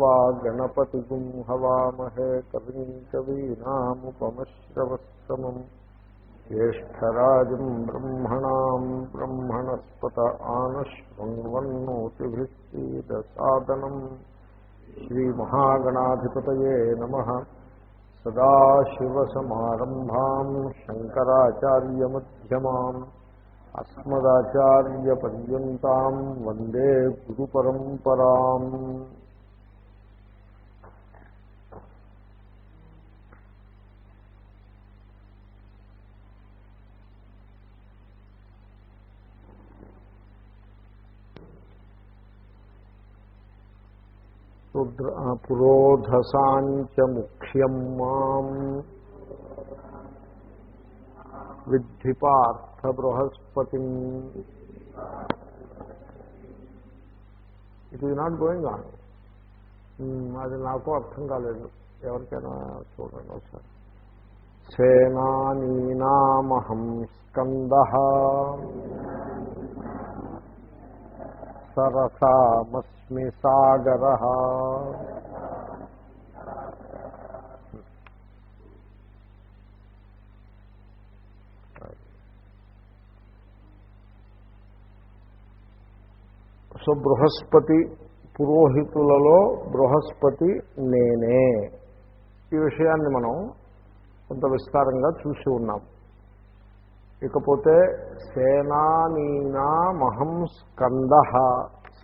त्वा गणपतिगुं हवामहे कविं कवीनामुपमश्रवस्तमम् ज्येष्ठराजम् ब्रह्मणाम् ब्रह्मणस्पत आनश्वन्वन्नोतिभिः सीदसादनम् श्रीमहागणाधिपतये नमः सदाशिवसमारम्भाम् शङ्कराचार्यमध्यमाम् अस्मदाचार्यपर्यन्ताम् वन्दे गुरुपरम्पराम् పురోధసాంచ ముఖ్యం మాం. విద్ధి Partha Brihaspati it is not going on hmm, అది నాకు అర్థం కాలేదు. ఎవరికైనా చూడండి ఒకసారి. సేనానీనామహం స్కంద. సరసామస్మి సాగర. సో బృహస్పతి పురోహితులలో బృహస్పతి నేనే. ఈ విషయాన్ని మనం కొంత విస్తారంగా చూసి ఉన్నాం. ఇకపోతే సేనానీనా మహం స్కంద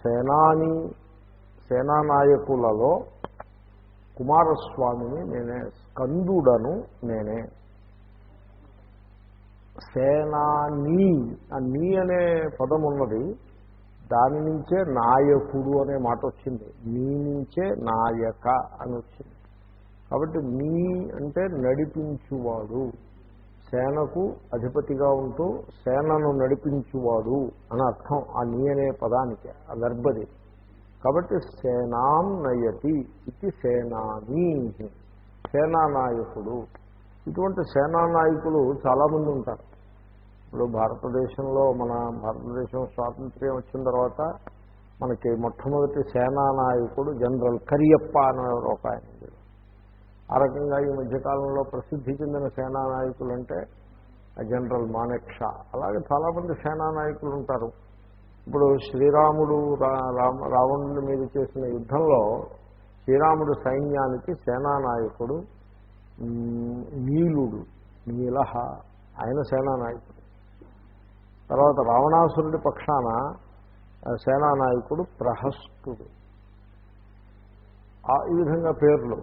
సేనాని సేనానాయకులలో కుమారస్వామిని నేనే స్కందుడను నేనే. సేనాని ఆ నీ అనే పదం ఉన్నది దాని నుంచే నాయకుడు అనే మాట వచ్చింది. నీ నుంచే నాయక అని వచ్చింది. కాబట్టి నీ అంటే నడిపించువాడు. సేనకు అధిపతిగా ఉంటూ సేనను నడిపించువాడు అని అర్థం ఆ నీ అనే పదానికి ఆ గర్భది. కాబట్టి సేనాం నయతి ఇది సేనాని. సేనానాయకుడు. ఇటువంటి సేనానాయకులు చాలామంది ఉంటారు. ఇప్పుడు భారతదేశంలో మన భారతదేశం స్వాతంత్ర్యం వచ్చిన తర్వాత మనకి మొట్టమొదటి సేనానాయకుడు జనరల్ కరియప్ప అనే ఒక ఆయన ఆ రకంగా ఈ మధ్యకాలంలో ప్రసిద్ధి చెందిన సేనానాయకులు అంటే జనరల్ మానెక్ షా అలాగే చాలామంది సేనానాయకులు ఉంటారు. ఇప్పుడు శ్రీరాముడు రామ రావణుని మీద చేసిన యుద్ధంలో శ్రీరాముడు సైన్యానికి సేనానాయకుడు నీలుడు నీలహ ఆయన సేనానాయకుడు. తర్వాత రావణాసురుడి పక్షాన సేనానాయకుడు ప్రహస్తుడు. ఈ విధంగా పేర్లు.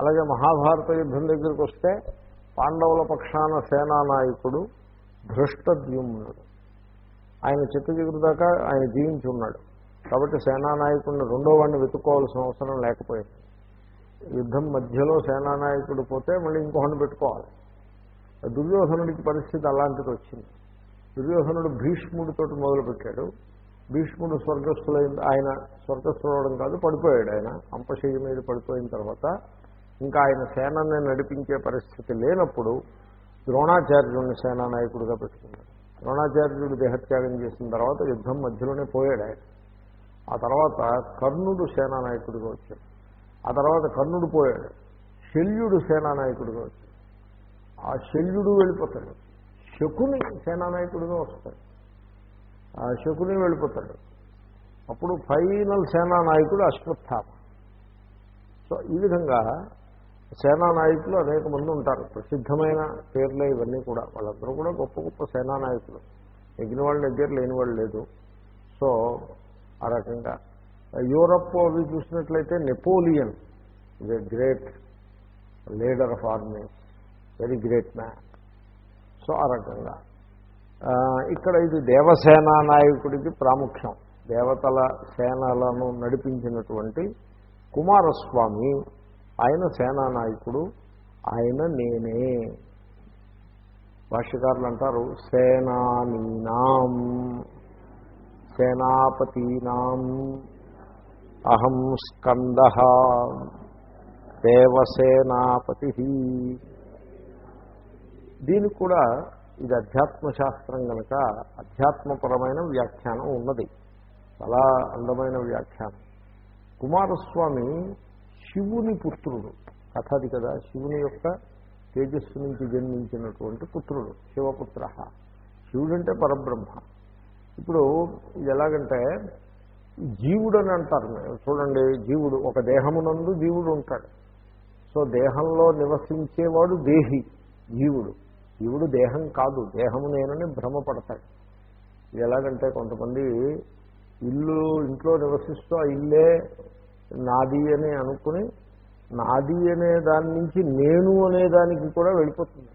అలాగే మహాభారత యుద్ధం దగ్గరికి వస్తే పాండవుల పక్షాన సేనానాయకుడు ధృష్టద్యుమ్నుడు ఆయన చిత్తజిగురు దాకా ఆయన జీవించి ఉన్నాడు. కాబట్టి సేనానాయకుడిని రెండో వాడిని వెతుక్కోవాల్సిన అవసరం లేకపోయింది. యుద్ధం మధ్యలో సేనానాయకుడు పోతే మళ్ళీ ఇంకొకటి పెట్టుకోవాలి. దుర్యోధనుడికి పరిస్థితి అలాంటిది వచ్చింది. దుర్యోధనుడు భీష్ముడితో మొదలుపెట్టాడు. భీష్ముడు స్వర్గస్థులైన ఆయన స్వర్గస్థులవడం కాదు పడిపోయాడు ఆయన. అంపశయ్య మీద పడిపోయిన తర్వాత ఇంకా ఆయన సేనని నడిపించే పరిస్థితి లేనప్పుడు ద్రోణాచార్యుడిని సేనానాయకుడిగా పెట్టుకున్నాడు. ద్రోణాచార్యుడు దేహత్యాగం చేసిన తర్వాత యుద్ధం మధ్యలోనే పోయాడు ఆయన. ఆ తర్వాత కర్ణుడు సేనానాయకుడిగా వచ్చాడు. ఆ తర్వాత కర్ణుడు పోయాడు. శల్యుడు సేనానాయకుడిగా వచ్చాడు. ఆ శల్యుడు వెళ్ళిపోతాడు. శకుని సేనానాయకుడిగా వస్తాడు. ఆ శకుని వెళ్ళిపోతాడు. అప్పుడు ఫైనల్ సేనానాయకుడు అశ్వత్థామ. సో ఈ విధంగా సేనానాయకులు అనేక మంది ఉంటారు. ప్రసిద్ధమైన పేర్లే ఇవన్నీ కూడా. వాళ్ళందరూ కూడా గొప్ప గొప్ప సేనానాయకులు. ఎగిన వాళ్ళ దగ్గర లేని వాళ్ళు లేదు. సో ఆ రకంగా. యూరప్ అవి చూసినట్లయితే Napoleon is a great leader of army very great man so ఆ రకంగా. ఇక్కడ ఇది దేవసేనా నాయకుడికి ప్రాముఖ్యం. దేవతల సేనలను నడిపించినటువంటి కుమారస్వామి ఆయన సేనానాయకుడు ఆయన నేనే. భాష్యకారులు అంటారు సేనానీనాం సేనాపతీనాం అహం స్కంద దేవసేనాపతి. దీనికి కూడా ఇది అధ్యాత్మశాస్త్రం కనుక అధ్యాత్మపరమైన వ్యాఖ్యానం ఉన్నది. చాలా అందమైన వ్యాఖ్యానం. కుమారస్వామి శివుని పుత్రుడు. కథ అది కదా శివుని యొక్క తేజస్సు నుంచి జన్మించినటువంటి పుత్రుడు శివపుత్ర. శివుడంటే పరబ్రహ్మ. ఇప్పుడు ఇది ఎలాగంటే జీవుడు అని అంటారు. చూడండి జీవుడు ఒక దేహమునందు జీవుడు ఉంటాడు. సో దేహంలో నివసించేవాడు దేహి జీవుడు. జీవుడు దేహం కాదు దేహము నేనని భ్రమపడతాడు. ఎలాగంటే కొంతమంది ఇల్లు ఇంట్లో నివసిస్తూ ఆ ఇల్లే నాది అని అనుకుని నాది అనే దాని నుంచి నేను అనే దానికి కూడా వెళ్ళిపోతుంది.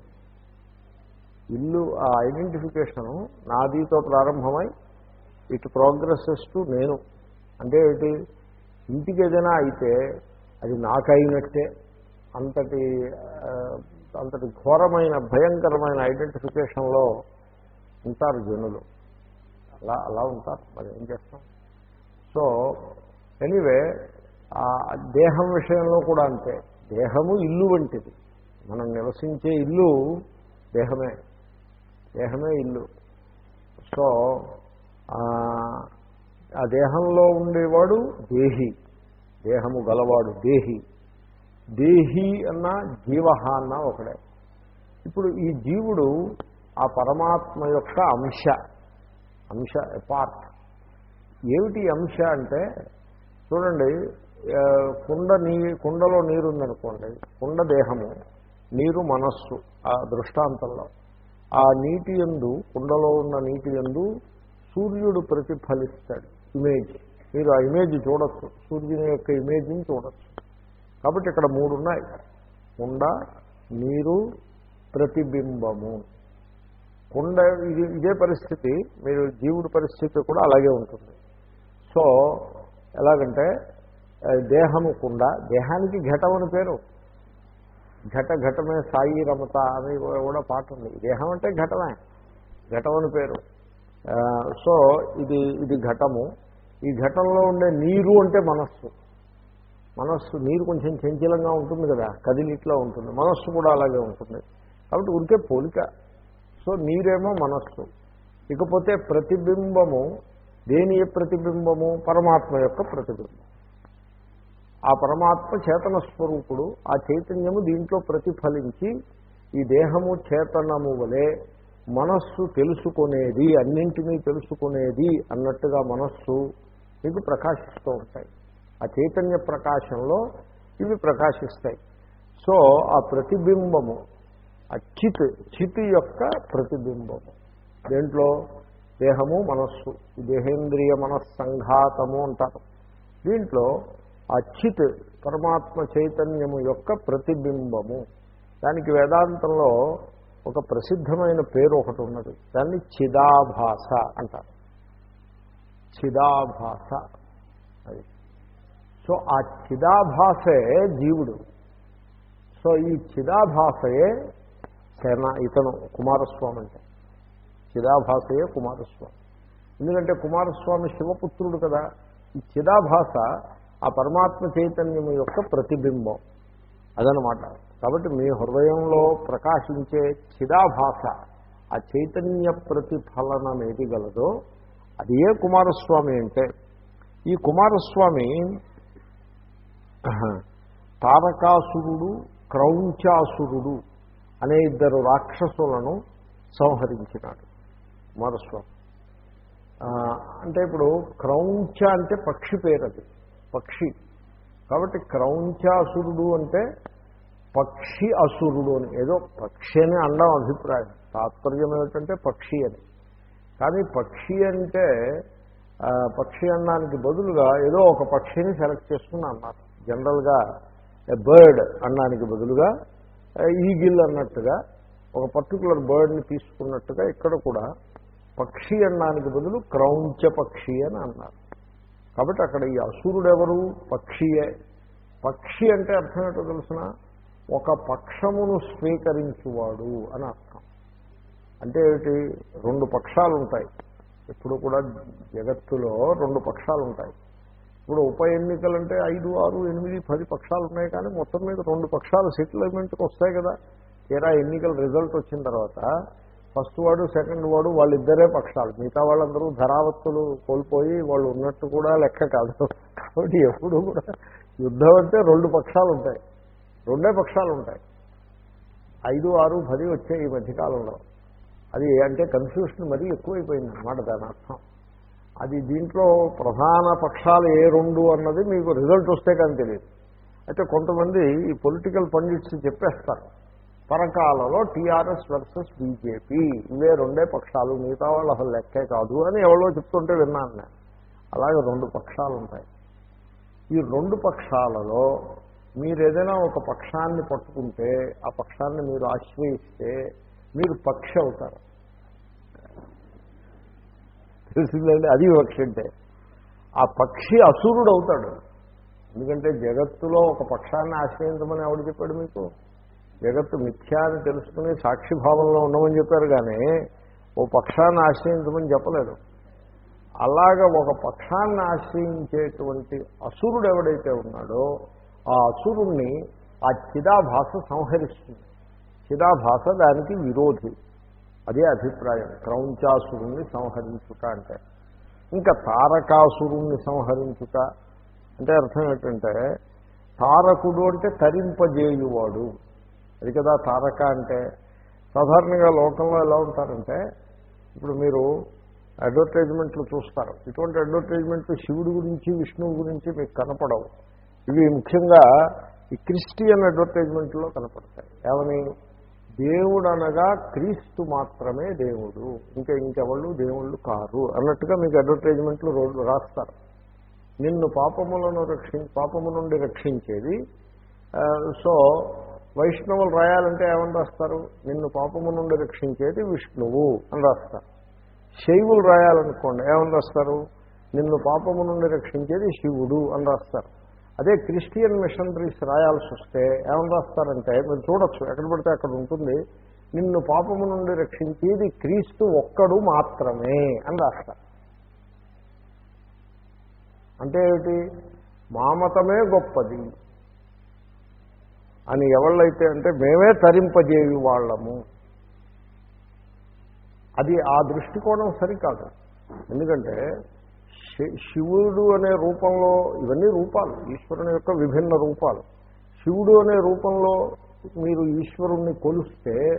ఇల్లు ఆ ఐడెంటిఫికేషను నాదితో ప్రారంభమై ఇట్ ప్రోగ్రెసెస్ టు నేను. అంటే ఏంటి ఇంటికి ఏదైనా అయితే అది నాకైనట్టే. అంతటి అంతటి ఘోరమైన భయంకరమైన ఐడెంటిఫికేషన్లో ఉంటారు జనులు. అలా అలా ఉంటారు. మరి ఏం చేస్తాం? సో ఎనీవే దేహం విషయంలో కూడా అంతే. దేహము ఇల్లు వంటిది. మనం నివసించే ఇల్లు దేహమే. దేహమే ఇల్లు. సో ఆ, దేహంలో ఉండేవాడు దేహి. దేహము గలవాడు దేహి. దేహి అన్న జీవ అన్న ఒకడే. ఇప్పుడు ఈ జీవుడు ఆ పరమాత్మ యొక్క అంశ. అంశ పార్ట్ ఏమిటి అంశ అంటే చూడండి కుండ నీ కుండలో నీరు ఉందనుకోండి కుండ దేహము నీరు మనస్సు ఆ దృష్టాంతంలో. ఆ నీటి ఎందు కుండలో ఉన్న నీటి ఎందు సూర్యుడు ప్రతిఫలిస్తాడు. ఇమేజ్. మీరు ఆ ఇమేజ్ చూడొచ్చు. సూర్యుని యొక్క ఇమేజ్ని చూడొచ్చు. కాబట్టి ఇక్కడ మూడు ఉన్నాయి కుండ నీరు ప్రతిబింబము. కుండ ఇది ఇదే పరిస్థితి. మీరు జీవుడి పరిస్థితి కూడా అలాగే ఉంటుంది. సో ఎలాగంటే దేహము కుండ దేహానికి ఘటం అని పేరు. ఘట ఘటమే సాయి రమత అని కూడా పాట ఉంది. దేహం అంటే ఘటమే ఘటం అని పేరు. సో ఇది ఇది ఘటము. ఈ ఘటంలో ఉండే నీరు అంటే మనస్సు. మనస్సు నీరు కొంచెం చంచలంగా ఉంటుంది కదా కదిలిట్లా ఉంటుంది. మనస్సు కూడా అలాగే ఉంటుంది. కాబట్టి ఉరికే పోలిక. సో నీరేమో మనస్సు. ఇకపోతే ప్రతిబింబము దేని ప్రతిబింబము? పరమాత్మ యొక్క ప్రతిబింబం. ఆ పరమాత్మ చేతన స్వరూపుడు ఆ చైతన్యము దీంట్లో ప్రతిఫలించి ఈ దేహము చేతనము వలె మనస్సు తెలుసుకునేది అన్నింటినీ తెలుసుకునేది అన్నట్టుగా మనస్సు మీకు ప్రకాశిస్తూ ఉంటాయి. ఆ చైతన్య ప్రకాశంలో ఇవి ప్రకాశిస్తాయి. సో ఆ ప్రతిబింబము ఆ చిత్ చిత్ యొక్క ప్రతిబింబము. దేంట్లో? దేహము మనస్సు. దేహేంద్రియ మనస్సంఘాతము అంటారు. దీంట్లో ఆ పరమాత్మ చైతన్యము యొక్క ప్రతిబింబము. దానికి వేదాంతంలో ఒక ప్రసిద్ధమైన పేరు ఒకటి ఉన్నది. దాన్ని చిదాభాష అంటారు. చిదాభాష అది. సో ఆ చిదాభాషయే జీవుడు. సో ఈ చిదాభాషయే సేన ఇతను కుమారస్వామి అంటే. చిదాభాషయే కుమారస్వామి. ఎందుకంటే కుమారస్వామి శివపుత్రుడు కదా. ఈ చిదాభాష ఆ పరమాత్మ చైతన్యం యొక్క ప్రతిబింబం. అదనమాట కాబట్టి మీ హృదయంలో ప్రకాశించే చిదాభాష ఆ చైతన్య ప్రతిఫలనం ఏది గలదో అది ఏ కుమారస్వామి అంటే ఈ కుమారస్వామి తారకాసురుడు క్రౌంచాసురుడు అనే ఇద్దరు రాక్షసులను సంహరించినాడు కుమారస్వామి. అంటే ఇప్పుడు క్రౌంచ అంటే పక్షి పేరు అది పక్షి. కాబట్టి క్రౌంచాసురుడు అంటే పక్షి అసురుడు అని. ఏదో పక్షి అని అనడం అభిప్రాయం. తాత్పర్యం ఏమిటంటే పక్షి అని. కానీ పక్షి అంటే పక్షి అన్నానికి బదులుగా ఏదో ఒక పక్షిని సెలెక్ట్ చేసుకుని అన్నారు జనరల్గా బర్డ్ అన్నానికి బదులుగా ఈగిల్ అన్నట్టుగా ఒక పర్టికులర్ బర్డ్ని తీసుకున్నట్టుగా ఇక్కడ కూడా పక్షి అన్నానికి బదులు క్రౌంచ పక్షి అని అన్నారు. కాబట్టి అక్కడ ఈ అసురుడు ఎవరు పక్షియే. పక్షి అంటే అర్థం ఏంటో తెలిసిన? ఒక పక్షమును స్వీకరించువాడు అని అర్థం. అంటే ఏమిటి? రెండు పక్షాలు ఉంటాయి ఎప్పుడు కూడా జగత్తులో రెండు పక్షాలు ఉంటాయి ఇప్పుడు ఉప ఎన్నికలంటే ఐదు ఆరు ఎనిమిది పది పక్షాలు ఉన్నాయి కానీ మొత్తం మీద రెండు పక్షాలు సెటిల్మెంట్కి వస్తాయి కదా. తీరా ఎన్నికల రిజల్ట్ వచ్చిన తర్వాత ఫస్ట్ వాడు సెకండ్ వాడు వాళ్ళిద్దరే పక్షాలు. మిగతా వాళ్ళందరూ ధరావత్తులు కోల్పోయి వాళ్ళు ఉన్నట్టు కూడా లెక్క కాదు. కాబట్టి ఎప్పుడు కూడా యుద్ధం అంటే రెండు పక్షాలు ఉంటాయి. రెండే పక్షాలు ఉంటాయి. ఐదు ఆరు పది వచ్చే ఈ మధ్యకాలంలో. అది అంటే కన్ఫ్యూషన్ మరీ ఎక్కువైపోయింది అన్నమాట దాని అర్థం. అది దీంట్లో ప్రధాన పక్షాలు ఏ రెండు అన్నది మీకు రిజల్ట్ వస్తే కానీ తెలియదు. అయితే కొంతమంది ఈ పొలిటికల్ పండిట్స్ చెప్పేస్తారు. పరకాలలో టీఆర్ఎస్ వర్సెస్ బీజేపీ. ఇవే రెండే పక్షాలు మిగతా వాళ్ళు అసలు లెక్కే కాదు అని ఎవరో చెప్తుంటే విన్నాను నేను. అలాగే రెండు పక్షాలు ఉంటాయి. ఈ రెండు పక్షాలలో మీరు ఏదైనా ఒక పక్షాన్ని పట్టుకుంటే ఆ పక్షాన్ని మీరు ఆశ్రయిస్తే మీరు పక్షి అవుతారు. తెలిసిందండి? అది పక్షి అంటే. ఆ పక్షి అసురుడు అవుతాడు ఎందుకంటే జగత్తులో ఒక పక్షాన్ని ఆశ్రయించమని ఎవడు చెప్పాడు మీకు? జగత్తు మిథ్యా అని తెలుసుకుని సాక్షిభావంలో ఉండమని చెప్పారు కానీ ఓ పక్షాన్ని ఆశ్రయించమని చెప్పలేదు. అలాగ ఒక పక్షాన్ని ఆశ్రయించేటువంటి అసురుడు ఎవడైతే ఉన్నాడో ఆ అసురుణ్ణి ఆ చిదాభాష సంహరిస్తుంది. చిదాభాష దానికి విరోధి. అదే అభిప్రాయం. క్రౌంచాసురుణ్ణి సంహరించుట అంటే. ఇంకా తారకాసురుణ్ణి సంహరించుట అంటే అర్థం ఏంటంటే తారకుడు అంటే తరింపజేయువాడు. అది కదా తారక అంటే. సాధారణంగా లోకంలో ఎలా ఉంటారంటే ఇప్పుడు మీరు అడ్వర్టైజ్మెంట్లు చూస్తారు. ఇటువంటి అడ్వర్టైజ్మెంట్లు శివుడి గురించి విష్ణువు గురించి మీకు కనపడవు. ఇవి ముఖ్యంగా ఈ క్రిస్టియన్ అడ్వర్టైజ్మెంట్లో కనపడతాయి. ఏమని? దేవుడు అనగా క్రీస్తు మాత్రమే దేవుడు. ఇంకా ఇంకెవళ్ళు? దేవుళ్ళు కారు. అన్నట్టుగా మీకు అడ్వర్టైజ్మెంట్లు రోడ్లు రాస్తారు. నిన్ను పాపములను రక్షి పాపము నుండి రక్షించేది. సో వైష్ణవులు రాయాలంటే ఏమని రాస్తారు? నిన్ను పాపము నుండి రక్షించేది విష్ణువు అని రాస్తారు. శైవులు రాయాలనుకోండి ఏమని రాస్తారు? నిన్ను పాపము నుండి రక్షించేది శివుడు అని రాస్తారు. అదే క్రిస్టియన్ మిషనరీస్ రాయాల్సి వస్తే ఏమని రాస్తారంటే మీరు చూడొచ్చు ఎక్కడ పడితే అక్కడ ఉంటుంది. నిన్ను పాపము నుండి రక్షించేది క్రీస్తు ఒక్కడు మాత్రమే అని రాస్తారు. అంటే ఏమిటి? మామతమే గొప్పది. అని ఎవళ్ళైతే అంటే మేమే తరింపజేవి వాళ్ళము. అది ఆ దృష్టికోణం సరికాదు. ఎందుకంటే శి- శివుడు అనే రూపంలో ఇవన్నీ రూపాలు ఈశ్వరుని యొక్క విభిన్న రూపాలు. శివుడు అనే రూపంలో మీరు ఈశ్వరుణ్ణి కొలిస్తే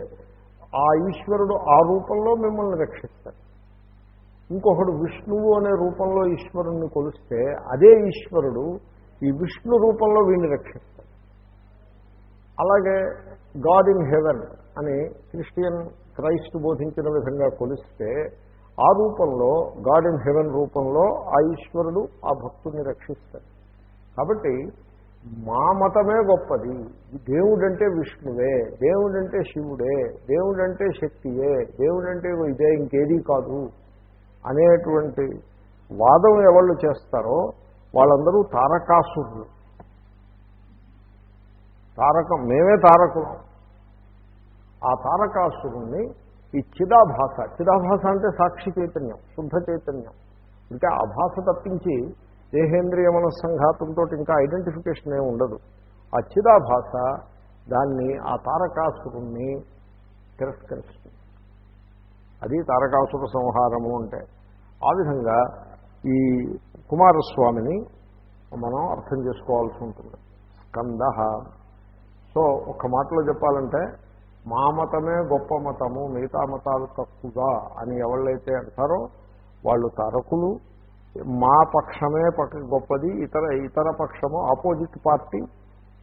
ఆ ఈశ్వరుడు ఆ రూపంలో మిమ్మల్ని రక్షిస్తాడు ఇంకొకడు విష్ణువు అనే రూపంలో ఈశ్వరుణ్ణి కొలిస్తే అదే ఈశ్వరుడు ఈ విష్ణు రూపంలో వీడిని రక్షిస్తాడు అలాగే గాడ్ ఇన్ హెవెన్ అని క్రిస్టియన్ క్రైస్ట్ బోధించిన విధంగా కొలిస్తే ఆ రూపంలో గాడ్ ఇన్ హెవెన్ రూపంలో ఆ ఈశ్వరుడు ఆ భక్తుడిని రక్షిస్తాడు. కాబట్టి మా మతమే గొప్పది. దేవుడంటే విష్ణువే దేవుడంటే శివుడే దేవుడంటే శక్తియే దేవుడంటే ఇదే ఇంకేదీ కాదు అనేటువంటి వాదం ఎవళ్ళు చేస్తారో వాళ్ళందరూ తారకాసురులు. తారకం మేమే తారకులం. ఆ తారకాసురుణ్ణి ఈ చిదాభాష చిదాభాష అంటే సాక్షి చైతన్యం శుద్ధ చైతన్యం. అంటే ఆ భాష తప్పించి దేహేంద్రియ మనస్సంఘాతంతో ఇంకా ఐడెంటిఫికేషన్ ఏమి ఉండదు. ఆ చిదాభాష దాన్ని ఆ తారకాసురుణ్ణి తిరస్కరిస్తుంది. అది తారకాసుర సంహారము అంటే. ఆ విధంగా ఈ కుమారస్వామిని మనం అర్థం చేసుకోవాల్సి ఉంటుంది. స్కంద సో ఒక మాటలో చెప్పాలంటే మా మతమే గొప్ప మతము మిగతా మతాలు తక్కువగా అని ఎవళ్ళైతే అంటారో వాళ్ళు తరకులు. మా పక్షమే పక్క గొప్పది ఇతర ఇతర పక్షము ఆపోజిట్ పార్టీ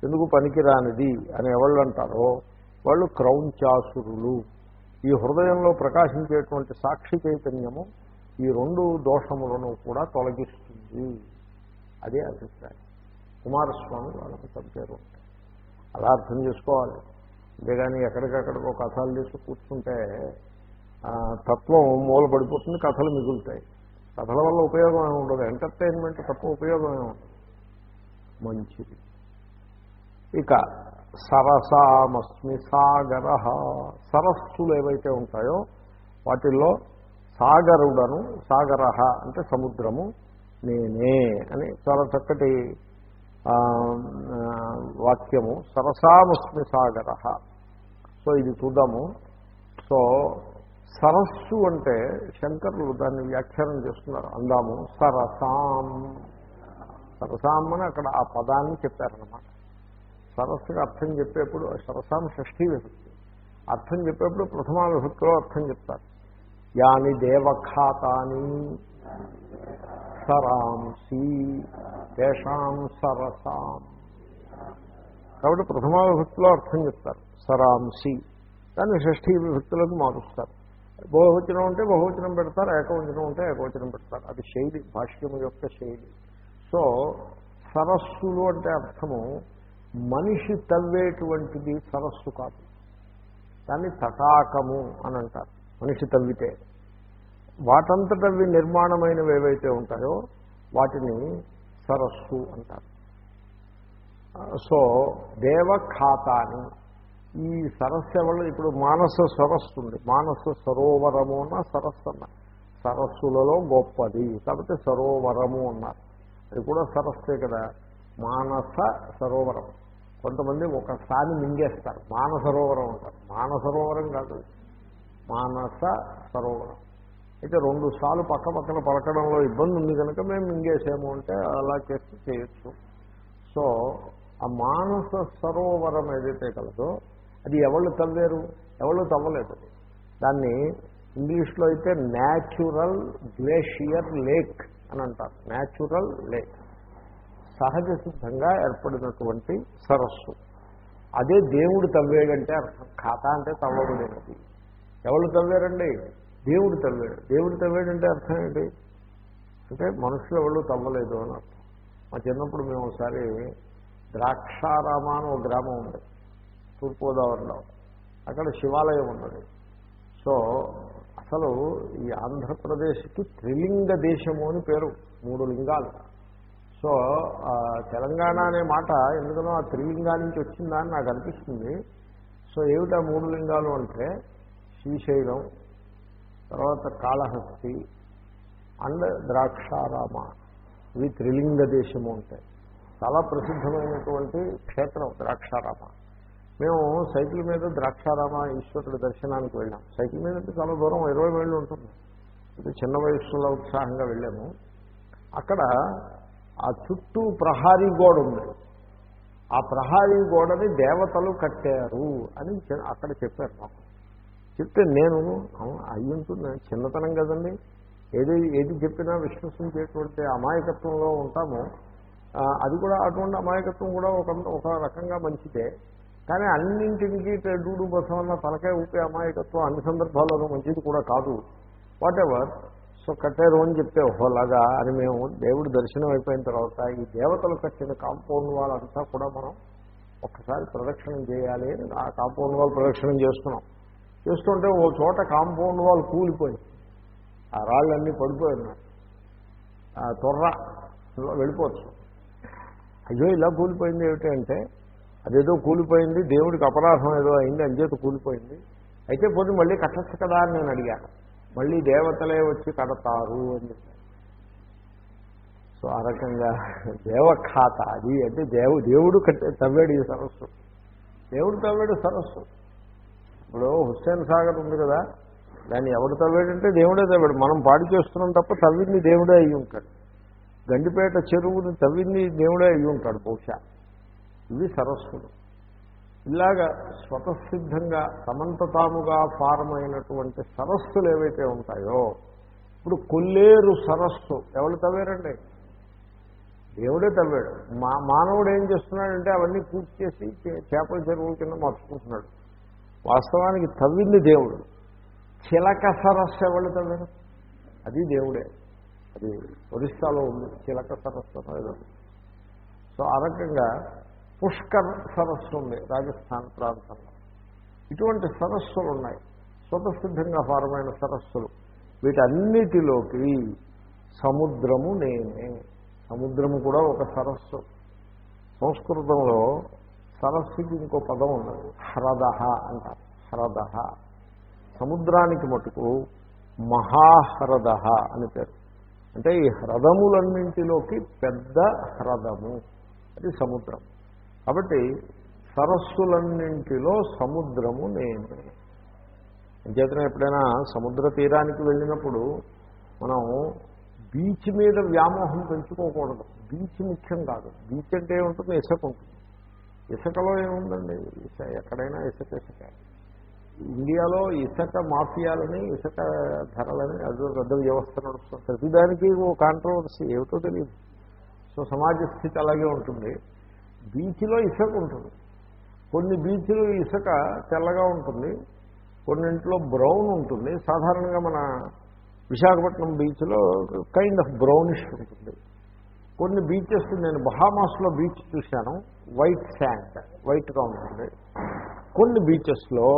ఎందుకు పనికిరానిది అని ఎవళ్ళు అంటారో వాళ్ళు క్రౌంచాసురులు. ఈ హృదయంలో ప్రకాశించేటువంటి సాక్షి చైతన్యము ఈ రెండు దోషములను కూడా తొలగిస్తుంది. అదే అభిప్రాయం. కుమారస్వామి వాళ్ళకి చంపారు అలా అర్థం చేసుకోవాలి. అంతేగాని ఎక్కడికక్కడికో కథలు తీసి కూర్చుంటే తత్వం మూలపడిపోతుంది కథలు మిగులుతాయి. కథల వల్ల ఉపయోగం ఏమి ఉండదు. ఎంటర్టైన్మెంట్ తప్ప ఉపయోగం ఏమి ఉండదు. మంచిది. ఇక సరసామస్మి సాగర. సరస్సులు ఏవైతే ఉంటాయో వాటిల్లో సాగరుడను సాగర అంటే సముద్రము నేనే అని చాలా చక్కటి వాక్యము సరసామస్మి సాగర. సో ఇది చూద్దాము. సో సరస్సు అంటే శంకరులు దాన్ని వ్యాఖ్యానం చేస్తున్నారు. అందాము సరసాం. సరసామ్మని అక్కడ ఆ పదాన్ని చెప్పారనమాట సరస్సుకి అర్థం చెప్పేప్పుడు సరసాం షష్ఠీ విభక్తి. అర్థం చెప్పేప్పుడు ప్రథమా విభక్తిలో అర్థం చెప్తారు. యాని దేవఖాతాని. సరాంసి తేషాం సరసాం. కాబట్టి ప్రథమా విభక్తిలో అర్థం చెప్తారు. సరాంసి. దాన్ని షష్ఠీ విభక్తులకు మారుస్తారు. బహువచనం ఉంటే బహువచనం పెడతారు ఏకవచనం ఉంటే ఏకవచనం పెడతారు. అది శైలి భాష్యం యొక్క శైలి. సో సరస్సులు అంటే అర్థము మనిషి తవ్వేటువంటిది సరస్సు కాదు. దాన్ని తటాకము అని అంటారు. మనిషి తవ్వితే. వాటంతటవి నిర్మాణమైనవి ఏవైతే ఉంటాయో వాటిని సరస్సు అంటారు. సో దేవఖాతాని ఈ సరస్సు ఎవరు ఇప్పుడు మానస సరస్సు ఉంది. మానస సరోవరము అన్న సరస్సు అన్న. సరస్సులలో గొప్పది. కాబట్టి సరోవరము అన్నారు. అది కూడా సరస్సే కదా. మానస సరోవరం. కొంతమంది ఒకసారి మింగేస్తారు. మానసరోవరం అంటారు. మానసరోవరం కాదు. మానస సరోవరం. అయితే రెండు సార్లు పక్క పక్కన పలకడంలో ఇబ్బంది ఉంది కనుక మేము మింగేసాము అంటే అలా చేసి చేయొచ్చు. సో ఆ మానస సరోవరం ఏదైతే కలదో అది ఎవళ్ళు తవ్వారు? ఎవళ్ళు తవ్వలేదు. దాన్ని ఇంగ్లీష్లో అయితే న్యాచురల్ గ్లేషియర్ లేక్ అని అంటారు. న్యాచురల్ లేక్ సహజ సిద్ధంగా ఏర్పడినటువంటి సరస్సు. అదే దేవుడు తవ్వేడంటే అర్థం. ఖాతా అంటే తవ్వబడినది ఎవరు తవ్వారండి? దేవుడు తవ్వాడు. దేవుడు తవ్వాడంటే అర్థం ఏంటి? అంటే మనుషులు ఎవరు తవ్వలేదు అని అర్థం. మా చిన్నప్పుడు మేము ఒకసారి ద్రాక్షారామ అని ఒక గ్రామం ఉంది తూర్పుగోదావరిలో. అక్కడ శివాలయం ఉన్నది సో అసలు ఈ ఆంధ్రప్రదేశ్కి త్రిలింగ దేశము అని పేరు. మూడు లింగాలు. సో తెలంగాణ అనే మాట ఎందుకనో ఆ త్రిలింగా నుంచి వచ్చిందా అని నాకు అనిపిస్తుంది. సో ఏమిటా మూడు లింగాలు అంటే? శ్రీశైలం తర్వాత కాళహస్తి అండ్ ద్రాక్షారామ. ఇవి త్రిలింగ దేశము ఉంటాయి చాలా ప్రసిద్ధమైనటువంటి క్షేత్రం ద్రాక్షారామ. మేము సైకిల్ మీద ద్రాక్షారామ ఈశ్వరుడి దర్శనానికి వెళ్ళాం. సైకిల్ మీద అంటే చాలా దూరం ఇరవై వేళ్ళు ఉంటుంది. ఇది చిన్న వయసులో ఉత్సాహంగా వెళ్ళాము. అక్కడ ఆ చుట్టూ ప్రహారీ గోడ ఉంది. ఆ ప్రహారీ గోడని దేవతలు కట్టారు అని అక్కడ చెప్పారు మాకు. చెప్తే నేను అయ్యుంటుంది చిన్నతనం కదండి. ఏది ఏది చెప్పినా విశ్వసించేటువంటి అమాయకత్వంలో ఉంటామో. అది కూడా అటువంటి అమాయకత్వం కూడా ఒక ఒక రకంగా మంచిదే. కానీ అన్నింటికి డూడు బసవన్న తలకాయ ఊపే అమాయకత్వం అన్ని సందర్భాల్లోనూ మంచిది కూడా కాదు. వాట్ ఎవర్ సో కట్టారు అని చెప్తే ఓహోలాగా అని మేము దేవుడి దర్శనం అయిపోయిన తర్వాత ఈ దేవతలు కట్టిన కాంపౌండ్ వాళ్ళంతా కూడా మనం ఒక్కసారి ప్రదక్షిణం చేయాలి అని ఆ కాంపౌండ్ వాల్ ప్రదక్షిణం చేస్తున్నాం. చేస్తుంటే ఓ చోట కాంపౌండ్ వాళ్ళు కూలిపోయింది. ఆ రాళ్ళన్నీ పడిపోయినాయి ఆ తొర్ర వెళ్ళిపోవచ్చు. అయ్యో ఇలా కూలిపోయింది ఏమిటంటే అదేదో కూలిపోయింది దేవుడికి అపరాధం ఏదో అయింది అంచేత కూలిపోయింది. అయితే పోతే మళ్ళీ కట్టచ్చు కదా అని నేను అడిగాను మళ్ళీ దేవతలే వచ్చి కడతారు అని సో ఆ రకంగా దేవఖాత అది అంటే దేవు దేవుడు కట్టే తవ్వేడు ఈ సరస్సు. దేవుడు తవ్వేడు సరస్సు. ఇప్పుడు హుస్సేన్ సాగర్ ఉంది కదా దాన్ని ఎవడు తవ్వాడంటే దేవుడే తవ్వాడు. మనం పాడి చేస్తున్నాం తప్ప తవ్వింది దేవుడే అయ్యి ఉంటాడు. గండిపేట చెరువుని తవ్వింది దేవుడే అయ్యి ఉంటాడు బహుశా. ఇవి సరస్సులు. ఇలాగా స్వతసిద్ధంగా తమంత తాముగా ఫారమైనటువంటి సరస్సులు ఏవైతే ఉంటాయో ఇప్పుడు కొల్లేరు సరస్సు ఎవరు తవ్వారండి? దేవుడే తవ్వాడు. మా మానవుడు ఏం చేస్తున్నాడంటే అవన్నీ పూర్తి చేసి చే- చేపల చెరువుల కింద మార్చుకుంటున్నాడు. వాస్తవానికి తవ్వింది దేవుడు. చిలక సరస్సు ఎవరు తవ్వడం అది దేవుడే. అది ఒరిస్సాలో ఉంది చిలక సరస్సు సో ఆ రకంగా పుష్కర్ సరస్సు ఉంది రాజస్థాన్ ప్రాంతంలో. ఇటువంటి సరస్సులు ఉన్నాయి స్వతసిద్ధంగా ఫారమైన సరస్సులు. వీటన్నిటిలోకి సముద్రము నేనే. సముద్రము కూడా ఒక సరస్సు. సంస్కృతంలో సరస్సుకి ఇంకో పదం ఉన్నది. హ్రదహ అంటారు. హ్రదహ సముద్రానికి మటుకు మహాహ్రదహ అని పేరు. అంటే ఈ హ్రదములన్నింటిలోకి పెద్ద హ్రదము. అది సముద్రం. కాబట్టి సరస్సులన్నింటిలో సముద్రము నేను. అంచేతనే ఎప్పుడైనా సముద్ర తీరానికి వెళ్ళినప్పుడు మనం బీచ్ మీద వ్యామోహం పెంచుకోకూడదు. బీచ్ ముఖ్యం కాదు. బీచ్ అంటే ఏముంటుంది? ఇసుక ఉంటుంది. ఇసుకలో ఏముందండి? ఇస ఎక్కడైనా ఇసుక ఇసుక. ఇండియాలో ఇసుక మాఫియాలని ఇసుక ధరలని అదో పెద్ద వ్యవస్థ నడుస్తుంది ప్రతిదానికి ఓ కాంట్రవర్సీ ఏమిటో తెలియదు. సో సమాజ స్థితి అలాగే ఉంటుంది. బీచ్లో ఇసుక ఉంటుంది. కొన్ని బీచ్లు ఇసుక తెల్లగా ఉంటుంది. కొన్నింట్లో బ్రౌన్ ఉంటుంది. సాధారణంగా మన విశాఖపట్నం బీచ్లో కైండ్ ఆఫ్ బ్రౌనిష్ ఉంటుంది. కొన్ని బీచెస్ నేను బహామాస్లో బీచ్ చూశాను. వైట్ శాండ్ వైట్గా ఉంటుంది. కొన్ని బీచెస్లో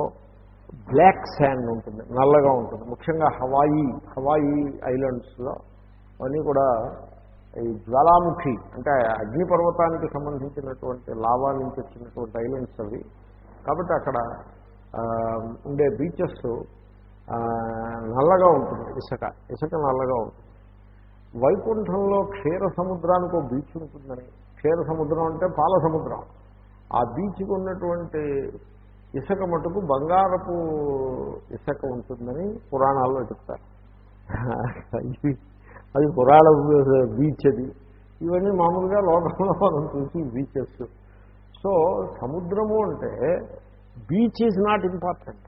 బ్లాక్ శాండ్ ఉంటుంది నల్లగా ఉంటుంది. ముఖ్యంగా హవాయి హవాయి ఐలాండ్స్లో అవన్నీ కూడా ఈ జ్వాలాముఖి అంటే అగ్నిపర్వతానికి సంబంధించినటువంటి లావా నుంచి వచ్చినటువంటి ఐలాండ్స్ అవి. కాబట్టి అక్కడ ఉండే బీచెస్ నల్లగా ఉంటుంది. ఇసుక ఇసుక నల్లగా ఉంటుంది. వైకుంఠంలో క్షీర సముద్రానికి ఒక బీచ్ ఉంటుందని. క్షీర సముద్రం అంటే పాల సముద్రం. ఆ బీచ్కి ఉన్నటువంటి ఇసుక మటుకు బంగారపు ఇసుక ఉంటుందని పురాణాల్లో చెప్తారు. అది పురాణ బీచ్ అది. ఇవన్నీ మామూలుగా లోకంలో మనం చూసి బీచెస్. సో సముద్రము అంటే beach is not important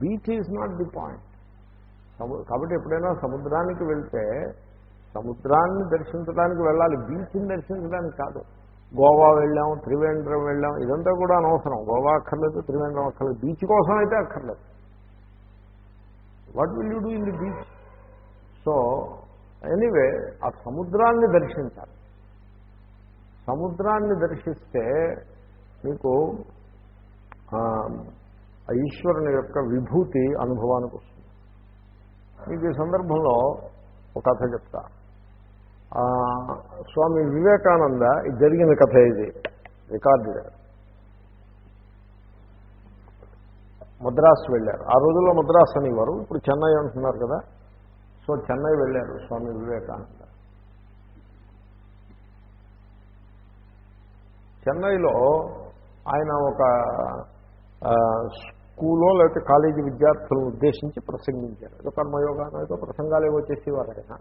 beach is not the point కాబట్టి ఎప్పుడైనా సముద్రానికి వెళ్తే సముద్రాన్ని దర్శించడానికి వెళ్ళాలి బీచ్ని దర్శించడానికి కాదు. గోవా వెళ్ళాం త్రివేంద్రం వెళ్ళాం ఇదంతా కూడా అనవసరం. గోవా అక్కర్లేదు త్రివేంద్రం అక్కర్లేదు. బీచ్ కోసం అయితే అక్కర్లేదు. What will you do in the beach so anyway ఆ సముద్రాన్ని దర్శించాలి. సముద్రాన్ని దర్శిస్తే మీకు ఈశ్వరుని యొక్క విభూతి అనుభవానికి వస్తుంది. మీకు ఈ సందర్భంలో ఒక కథ చెప్తా స్వామి వివేకానంద ఇది జరిగిన కథ ఇది రికార్డు మద్రాసు వెళ్ళారు. ఆ రోజుల్లో మద్రాసు అనేవారు. ఇప్పుడు చెన్నై అంటున్నారు కదా. సో చెన్నై వెళ్ళారు స్వామి వివేకానంద. చెన్నైలో ఆయన ఒక స్కూల్లో స్కూలో లేకపోతే కాలేజీ విద్యార్థులను ఉద్దేశించి ప్రసంగించారు. ఏదో కర్మయోగానో ఏదో ప్రసంగాలు ఏవో చేసేవారు ఆయన.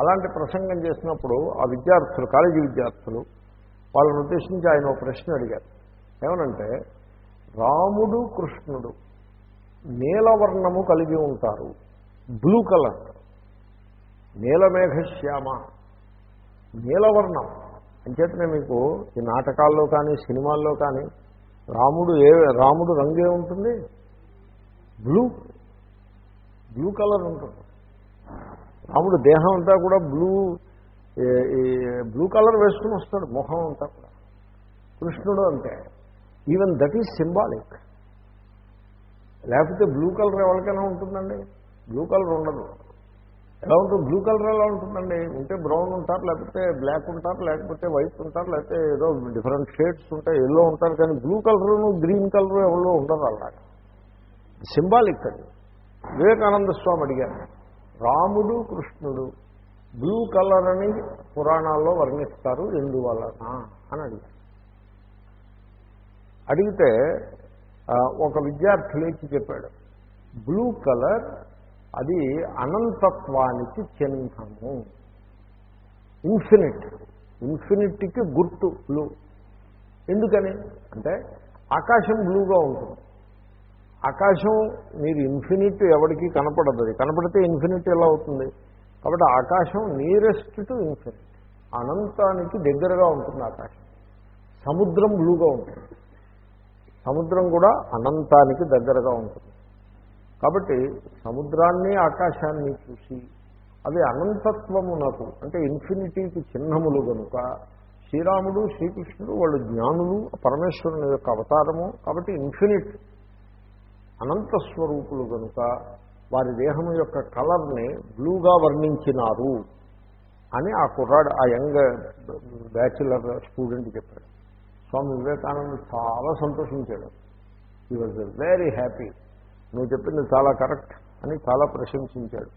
అలాంటి ప్రసంగం చేసినప్పుడు ఆ విద్యార్థులు కాలేజీ విద్యార్థులు వాళ్ళని ఉద్దేశించి ఆయన ఒక ప్రశ్న అడిగారు. ఏమనంటే రాముడు కృష్ణుడు నీలవర్ణము కలిగి ఉంటారు బ్లూ కలర్ నీలమేఘశ్యామ నీలవర్ణం. అంచేతనే మీకు ఈ నాటకాల్లో కానీ సినిమాల్లో కానీ రాముడు ఏ రాముడు రంగే ఉంటుంది? బ్లూ బ్లూ కలర్ ఉంటుంది. రాముడు దేహం అంతా కూడా బ్లూ ఈ బ్లూ కలర్ వేసుకుని వస్తాడు మొహం అంతా కూడా. కృష్ణుడు అంటే ఈవెన్ దట్ ఈజ్ సింబాలిక్ లేకపోతే బ్లూ కలర్ ఎవరికైనా ఉంటుందండి? బ్లూ కలర్ ఉండదు. ఎలా ఉంటుంది బ్లూ కలర్ ఎలా ఉంటుందండి? ఉంటే బ్రౌన్ ఉంటారు లేకపోతే బ్లాక్ ఉంటారు లేకపోతే వైట్ ఉంటారు లేకపోతే ఏదో డిఫరెంట్ షేడ్స్ ఉంటాయి ఎల్లో ఉంటారు కానీ బ్లూ కలర్ గ్రీన్ కలరు ఎవరో ఉండదు అలాగా. సింబాలిక్ అది. వివేకానంద స్వామి అడిగారు. రాముడు కృష్ణుడు బ్లూ కలర్ అని పురాణాల్లో వర్ణిస్తారు ఎందువలన అని అడిగారు. అడిగితే ఒక విద్యార్థి లేచి చెప్పాడు బ్లూ కలర్ అది అనంతత్వానికి చిహ్నము. ఇన్ఫినిట్ ఇన్ఫినిట్కి గుర్తు బ్లూ. ఎందుకని? అంటే ఆకాశం బ్లూగా ఉంటుంది. ఆకాశం మీరు ఇన్ఫినిట్ ఎవరికి కనపడదు. కనపడితే ఇన్ఫినిట్ ఎలా అవుతుంది? కాబట్టి ఆకాశం నియరెస్ట్ టు ఇన్ఫినిట్ అనంతానికి దగ్గరగా ఉంటుంది ఆకాశం. సముద్రం బ్లూగా ఉంటుంది. సముద్రం కూడా అనంతానికి దగ్గరగా ఉంటుంది. కాబట్టి సముద్రాన్ని ఆకాశాన్ని చూసి అవి అనంతత్వమునకు అంటే ఇన్ఫినిటీకి చిహ్నములు కనుక శ్రీరాముడు శ్రీకృష్ణుడు వాళ్ళు జ్ఞానులు పరమేశ్వరుని యొక్క అవతారము. కాబట్టి ఇన్ఫినిట్ అనంత స్వరూపులు కనుక వారి దేహం యొక్క కలర్ని బ్లూగా వర్ణించినారు అని ఆ కుర్రాడు ఆ యంగ్ బ్యాచులర్ స్టూడెంట్ చెప్పాడు. స్వామి వివేకానంద చాలా సంతోషించాడు. హీ వాజ్ వెరీ హ్యాపీ నువ్వు చెప్పింది చాలా కరెక్ట్ అని చాలా ప్రశంసించాడు.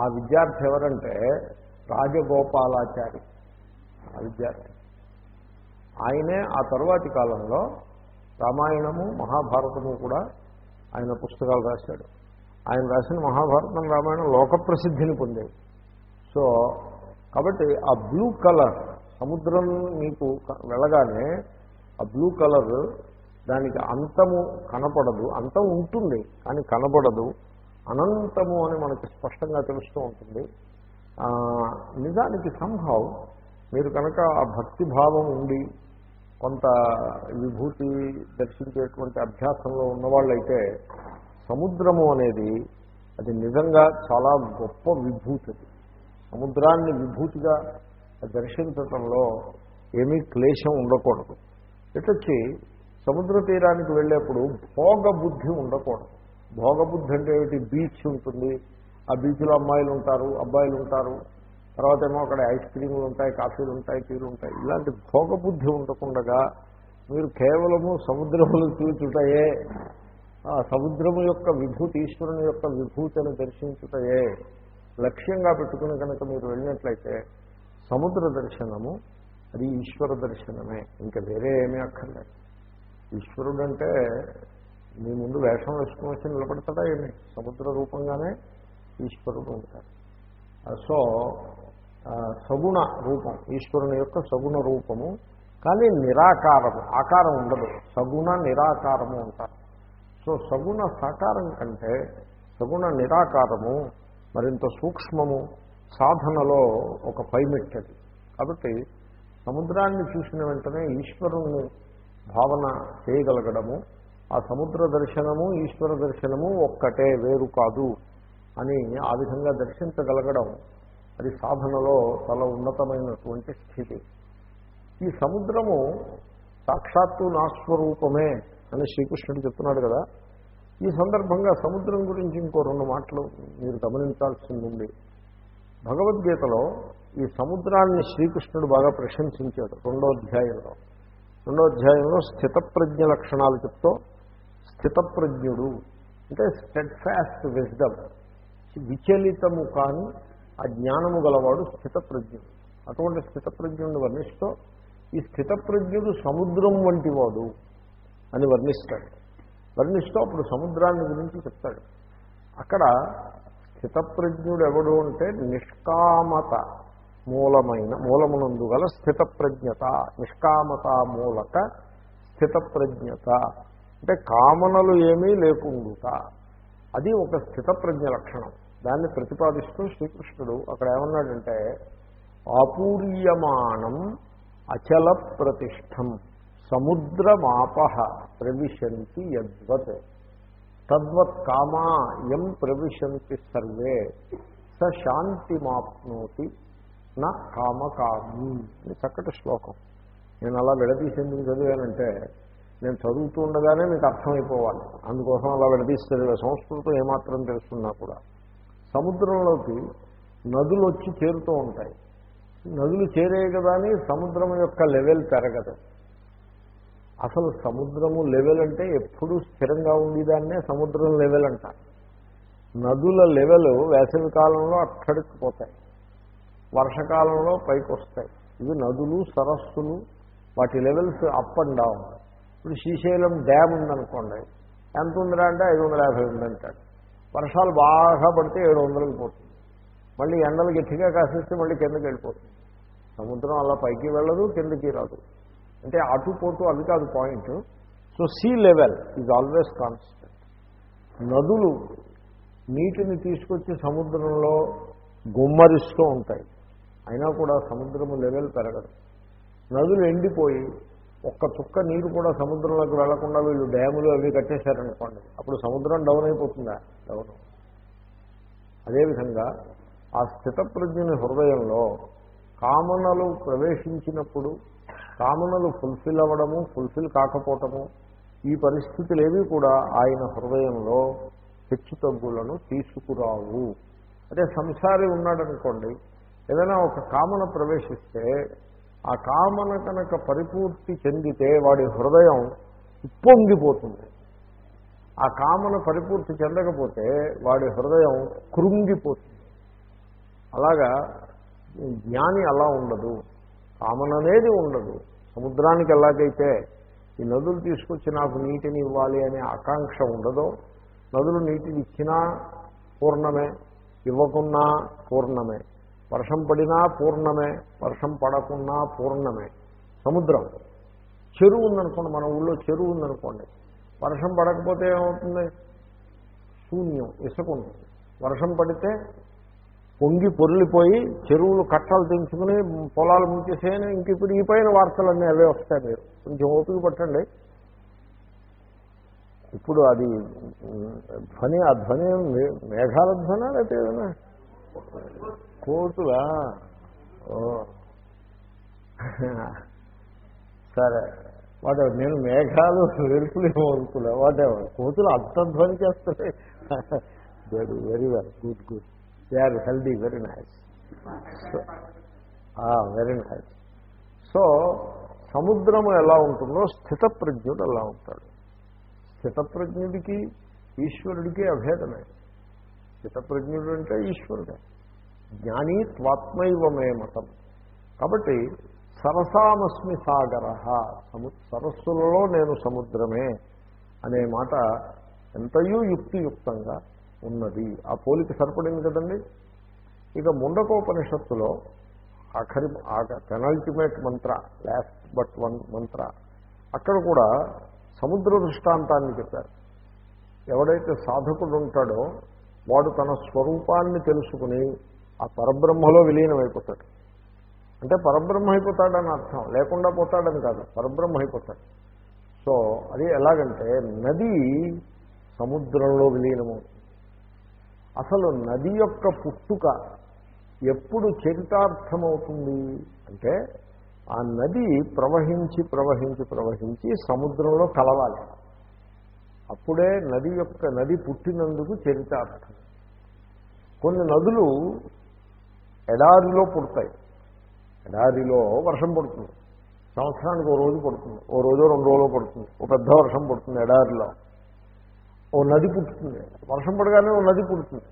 ఆ విద్యార్థి ఎవరంటే రాజగోపాలాచారి ఆ విద్యార్థి. ఆయనే ఆ తరువాతి కాలంలో రామాయణము మహాభారతము కూడా ఆయన పుస్తకాలు రాశాడు. ఆయన రాసిన మహాభారతం రామాయణం లోక ప్రసిద్ధిని పొందేవి సో కాబట్టి ఆ బ్లూ కలర్ సముద్రం మీకు వెళ్ళగానే ఆ బ్లూ కలర్ దానికి అంతము కనపడదు. అంతం ఉంటుంది కానీ కనపడదు. అనంతము అని మనకి స్పష్టంగా తెలుస్తూ ఉంటుంది. నిజానికి సంభవం మీరు కనుక ఆ భక్తి భావం ఉండి కొంత విభూతి దర్శించేటువంటి అభ్యాసంలో ఉన్నవాళ్ళైతే సముద్రము అనేది అది నిజంగా చాలా గొప్ప విభూతి. సముద్రాన్ని విభూతిగా దర్శించటంలో ఏమీ క్లేశం ఉండకూడదు. ఇటొచ్చి సముద్ర తీరానికి వెళ్ళేప్పుడు భోగ బుద్ధి ఉండకూడదు. భోగబుద్ధి అంటే ఏమిటి? బీచ్ ఉంటుంది. ఆ బీచ్లో అమ్మాయిలు ఉంటారు అబ్బాయిలు ఉంటారు తర్వాత ఏమో అక్కడ ఐస్ క్రీములు ఉంటాయి కాఫీలు ఉంటాయి టీలు ఉంటాయి. ఇలాంటి భోగ బుద్ధి ఉండకుండా మీరు కేవలము సముద్రములు చూచుటయే సముద్రము యొక్క విభూతి ఈశ్వరుని యొక్క విభూతిని దర్శించుటయే లక్ష్యంగా పెట్టుకుని కనుక మీరు వెళ్ళినట్లయితే సముద్ర దర్శనము అది ఈశ్వర దర్శనమే. ఇంకా వేరే ఏమీ అక్కర్లేదు. ఈశ్వరుడు అంటే మీ ముందు వేషం వేసుకుని వచ్చి నిలబడతాడా ఏమి? సముద్ర రూపంగానే ఈశ్వరుడు ఉంటాడు. సో సగుణ రూపం ఈశ్వరుని యొక్క సగుణ రూపము. కానీ నిరాకారము ఆకారం ఉండదు. సగుణ నిరాకారము అంటారు. సో సగుణ సాకారం కంటే సగుణ నిరాకారము మరింత సూక్ష్మము సాధనలో ఒక పైమెట్టది. కాబట్టి సముద్రాన్ని చూసిన వెంటనే ఈశ్వరుణ్ణి భావన చేయగలగడము. ఆ సముద్ర దర్శనము ఈశ్వర దర్శనము ఒక్కటే వేరు కాదు అని ఆ విధంగా దర్శించగలగడం అది సాధనలో చాలా ఉన్నతమైనటువంటి స్థితి. ఈ సముద్రము సాక్షాత్తు నా స్వరూపమే అని శ్రీకృష్ణుడు చెప్తున్నాడు కదా. ఈ సందర్భంగా సముద్రం గురించి ఇంకో రెండు మాటలు మీరు గమనించాల్సింది ఉంది. భగవద్గీతలో ఈ సముద్రాన్ని శ్రీకృష్ణుడు బాగా ప్రశంసించాడు రెండో అధ్యాయంలో. రెండో అధ్యాయంలో స్థితప్రజ్ఞ లక్షణాలు చెప్తూ స్థితప్రజ్ఞుడు అంటే స్టెడ్ ఫాస్ట్ విజ్డమ్ విచలితము కాని ఆ జ్ఞానము గలవాడు స్థితప్రజ్ఞుడు. అటువంటి స్థితప్రజ్ఞుడిని వర్ణిస్తూ ఈ స్థితప్రజ్ఞుడు సముద్రం వంటి వాడు అని వర్ణిస్తాడు. వర్ణిస్తూ అప్పుడు సముద్రాన్ని గురించి చెప్తాడు. అక్కడ స్థితప్రజ్ఞుడు ఎవడు అంటే నిష్కామత మూలమైన మూలమునందు గల స్థితప్రజ్ఞత. నిష్కామత మూలక స్థితప్రజ్ఞత. అంటే కామనలు ఏమీ లేకుండుట. అది ఒక స్థితప్రజ్ఞ లక్షణం. దాన్ని ప్రతిపాదిస్తూ శ్రీకృష్ణుడు అక్కడ ఏమన్నాడంటే ఆపూర్యమానం అచల ప్రతిష్టం సముద్రమాప ప్రవిశంతి యద్వత్. తద్వత్ కామా ఎం ప్రవిశంతి సర్వే స శాంతిమాప్నోతి నా కామకామి ఇది చక్కటి శ్లోకం. నేను అలా విడదీసింది చదివానంటే నేను చదువుతూ ఉండగానే మీకు అర్థమైపోవాలి. అందుకోసం అలా విడదీస్తే సంస్కృతం ఏమాత్రం తెలుస్తున్నా కూడా. సముద్రంలోకి నదులు వచ్చి చేరుతూ ఉంటాయి. నదులు చేరే కదా అని సముద్రం యొక్క లెవెల్ పెరగదు. అసలు సముద్రము లెవెల్ అంటే ఎప్పుడూ స్థిరంగా ఉండేదాన్నే సముద్రం లెవెల్ అంటారు. నదుల లెవెల్ వేసవి కాలంలో అట్టడికిపోతాయి వర్షకాలంలో పైకి వస్తాయి ఇవి నదులు సరస్సులు వాటి లెవెల్స్ అప్ అండ్ డౌన్. ఇప్పుడు శ్రీశైలం డ్యామ్ ఉందనుకోండి ఎంత ఉందిరా అంటే ఐదు వందల యాభై ఉందంటాడు వర్షాలు బాగా పడితే ఏడు వందలకి పోతుంది. మళ్ళీ ఎండలు గట్టిగా కాసేస్తే మళ్ళీ కిందకి వెళ్ళిపోతుంది. సముద్రం అలా పైకి వెళ్ళదు కిందకి రాదు. అంటే అటు పోటు అది కాదు point. So sea level is always constant నదులు నీటిని తీసుకొచ్చి సముద్రంలో గుమ్మరిస్తూ ఉంటాయి. అయినా కూడా సముద్రము లెవెల్ పెరగదు. నదులు ఎండిపోయి ఒక్క చుక్క నీరు కూడా సముద్రంలోకి వెళ్ళకుండా వీళ్ళు డ్యాములు అవి కట్టేశారనుకోండి అప్పుడు సముద్రం డౌన్ అయిపోతుందా? డౌన్. అదేవిధంగా ఆ స్థితప్రజ్ఞుని హృదయంలో కామనలు ప్రవేశించినప్పుడు కామనలు ఫుల్ఫిల్ అవ్వడము ఫుల్ఫిల్ కాకపోవటము ఈ పరిస్థితులు ఏవి కూడా ఆయన హృదయంలో హెచ్చుతగ్గులను తీసుకురావు. అంటే సంసారి ఉన్నాడనుకోండి ఏదైనా ఒక కామన ప్రవేశిస్తే ఆ కామన కనుక పరిపూర్తి చెందితే వాడి హృదయం ఉప్పొంగిపోతుంది. ఆ కామన పరిపూర్తి చెందకపోతే వాడి హృదయం కృంగిపోతుంది. అలాగా జ్ఞాని అలా ఉండదు. కామన్ అనేది ఉండదు. సముద్రానికి ఎలాగైతే ఈ నదులు తీసుకొచ్చి నాకు నీటిని ఇవ్వాలి అనే ఆకాంక్ష ఉండదో నదులు నీటిని ఇచ్చినా పూర్ణమే ఇవ్వకున్నా పూర్ణమే. వర్షం పడినా పూర్ణమే వర్షం పడకున్నా పూర్ణమే. సముద్రం. చెరువు ఉందనుకోండి మన ఊళ్ళో చెరువు ఉందనుకోండి వర్షం పడకపోతే ఏమవుతుంది? శూన్యం ఇసుక ఉంటుంది. వర్షం పడితే పొంగి పొర్లిపోయి చెరువులు కట్టలు తెంచుకుని పొలాలు ముంచేసేయని ఇంక ఇప్పుడు ఈ పైన వార్తలన్నీ అవే వస్తాయి. మీరు కొంచెం ఓపిక పట్టండి. ఇప్పుడు అది ధ్వని ఆ ధ్వని మే- మేఘాల ధ్వన లేకపోతే ఏదైనా? కోతులా ఓ. సరే. వాట్ నేను మేఘాలు వెలుపులు అనుకున్నా వాట్ ఎవర్ కోతులు అంత ధ్వని చేస్తాయి very very well good good they are healthy very nice very nice so సముద్రము ఎలా ఉంటుందో స్థితప్రజ్ఞుడు ఎలా ఉంటాడు. స్థితప్రజ్ఞుడికి ఈశ్వరుడికి అభేదమే. స్థితప్రజ్ఞుడు అంటే ఈశ్వరుడే. జ్ఞాని త్వాత్మైవమే మతం. కాబట్టి సరసామస్మి సాగర సము సరస్సులలో నేను సముద్రమే అనే మాట ఎంతయూ యుక్తియుక్తంగా ఉన్నది. ఆ పోలిక సరిపడింది కదండి? ఇక ముండకోపనిషత్తులో ఆఖరి penultimate Mantra last but one మంత్ర అక్కడ కూడా సముద్ర దృష్టాంతాన్ని చెప్పారు. ఎవడైతే సాధకుడు ఉంటాడో వాడు తన స్వరూపాన్ని తెలుసుకుని ఆ పరబ్రహ్మలో విలీనమైపోతాడు. అంటే పరబ్రహ్మ అయిపోతాడని అర్థం. లేకుండా పోతాడని కాదు. పరబ్రహ్మ అయిపోతాడు. సో అది ఎలాగంటే నది సముద్రంలో విలీనమవుతుంది. అసలు నది యొక్క పుట్టుక ఎప్పుడు చరితార్థమవుతుంది? అంటే ఆ నది ప్రవహించి ప్రవహించి ప్రవహించి సముద్రంలో కలవాలి. అప్పుడే నది యొక్క నది పుట్టినందుకు చరితార్థం. కొన్ని నదులు ఎడారిలో పుడతాయి. ఎడారిలో వర్షం పడుతుంది. సంవత్సరానికి ఓ రోజు పడుతుంది. ఓ రోజు రెండు రోజులు పడుతుంది. ఓ పెద్ద వర్షం పడుతుంది ఎడారిలో. ఓ నది పుట్టుతుంది వర్షం పడగానే ఓ నది పుడుతుంది.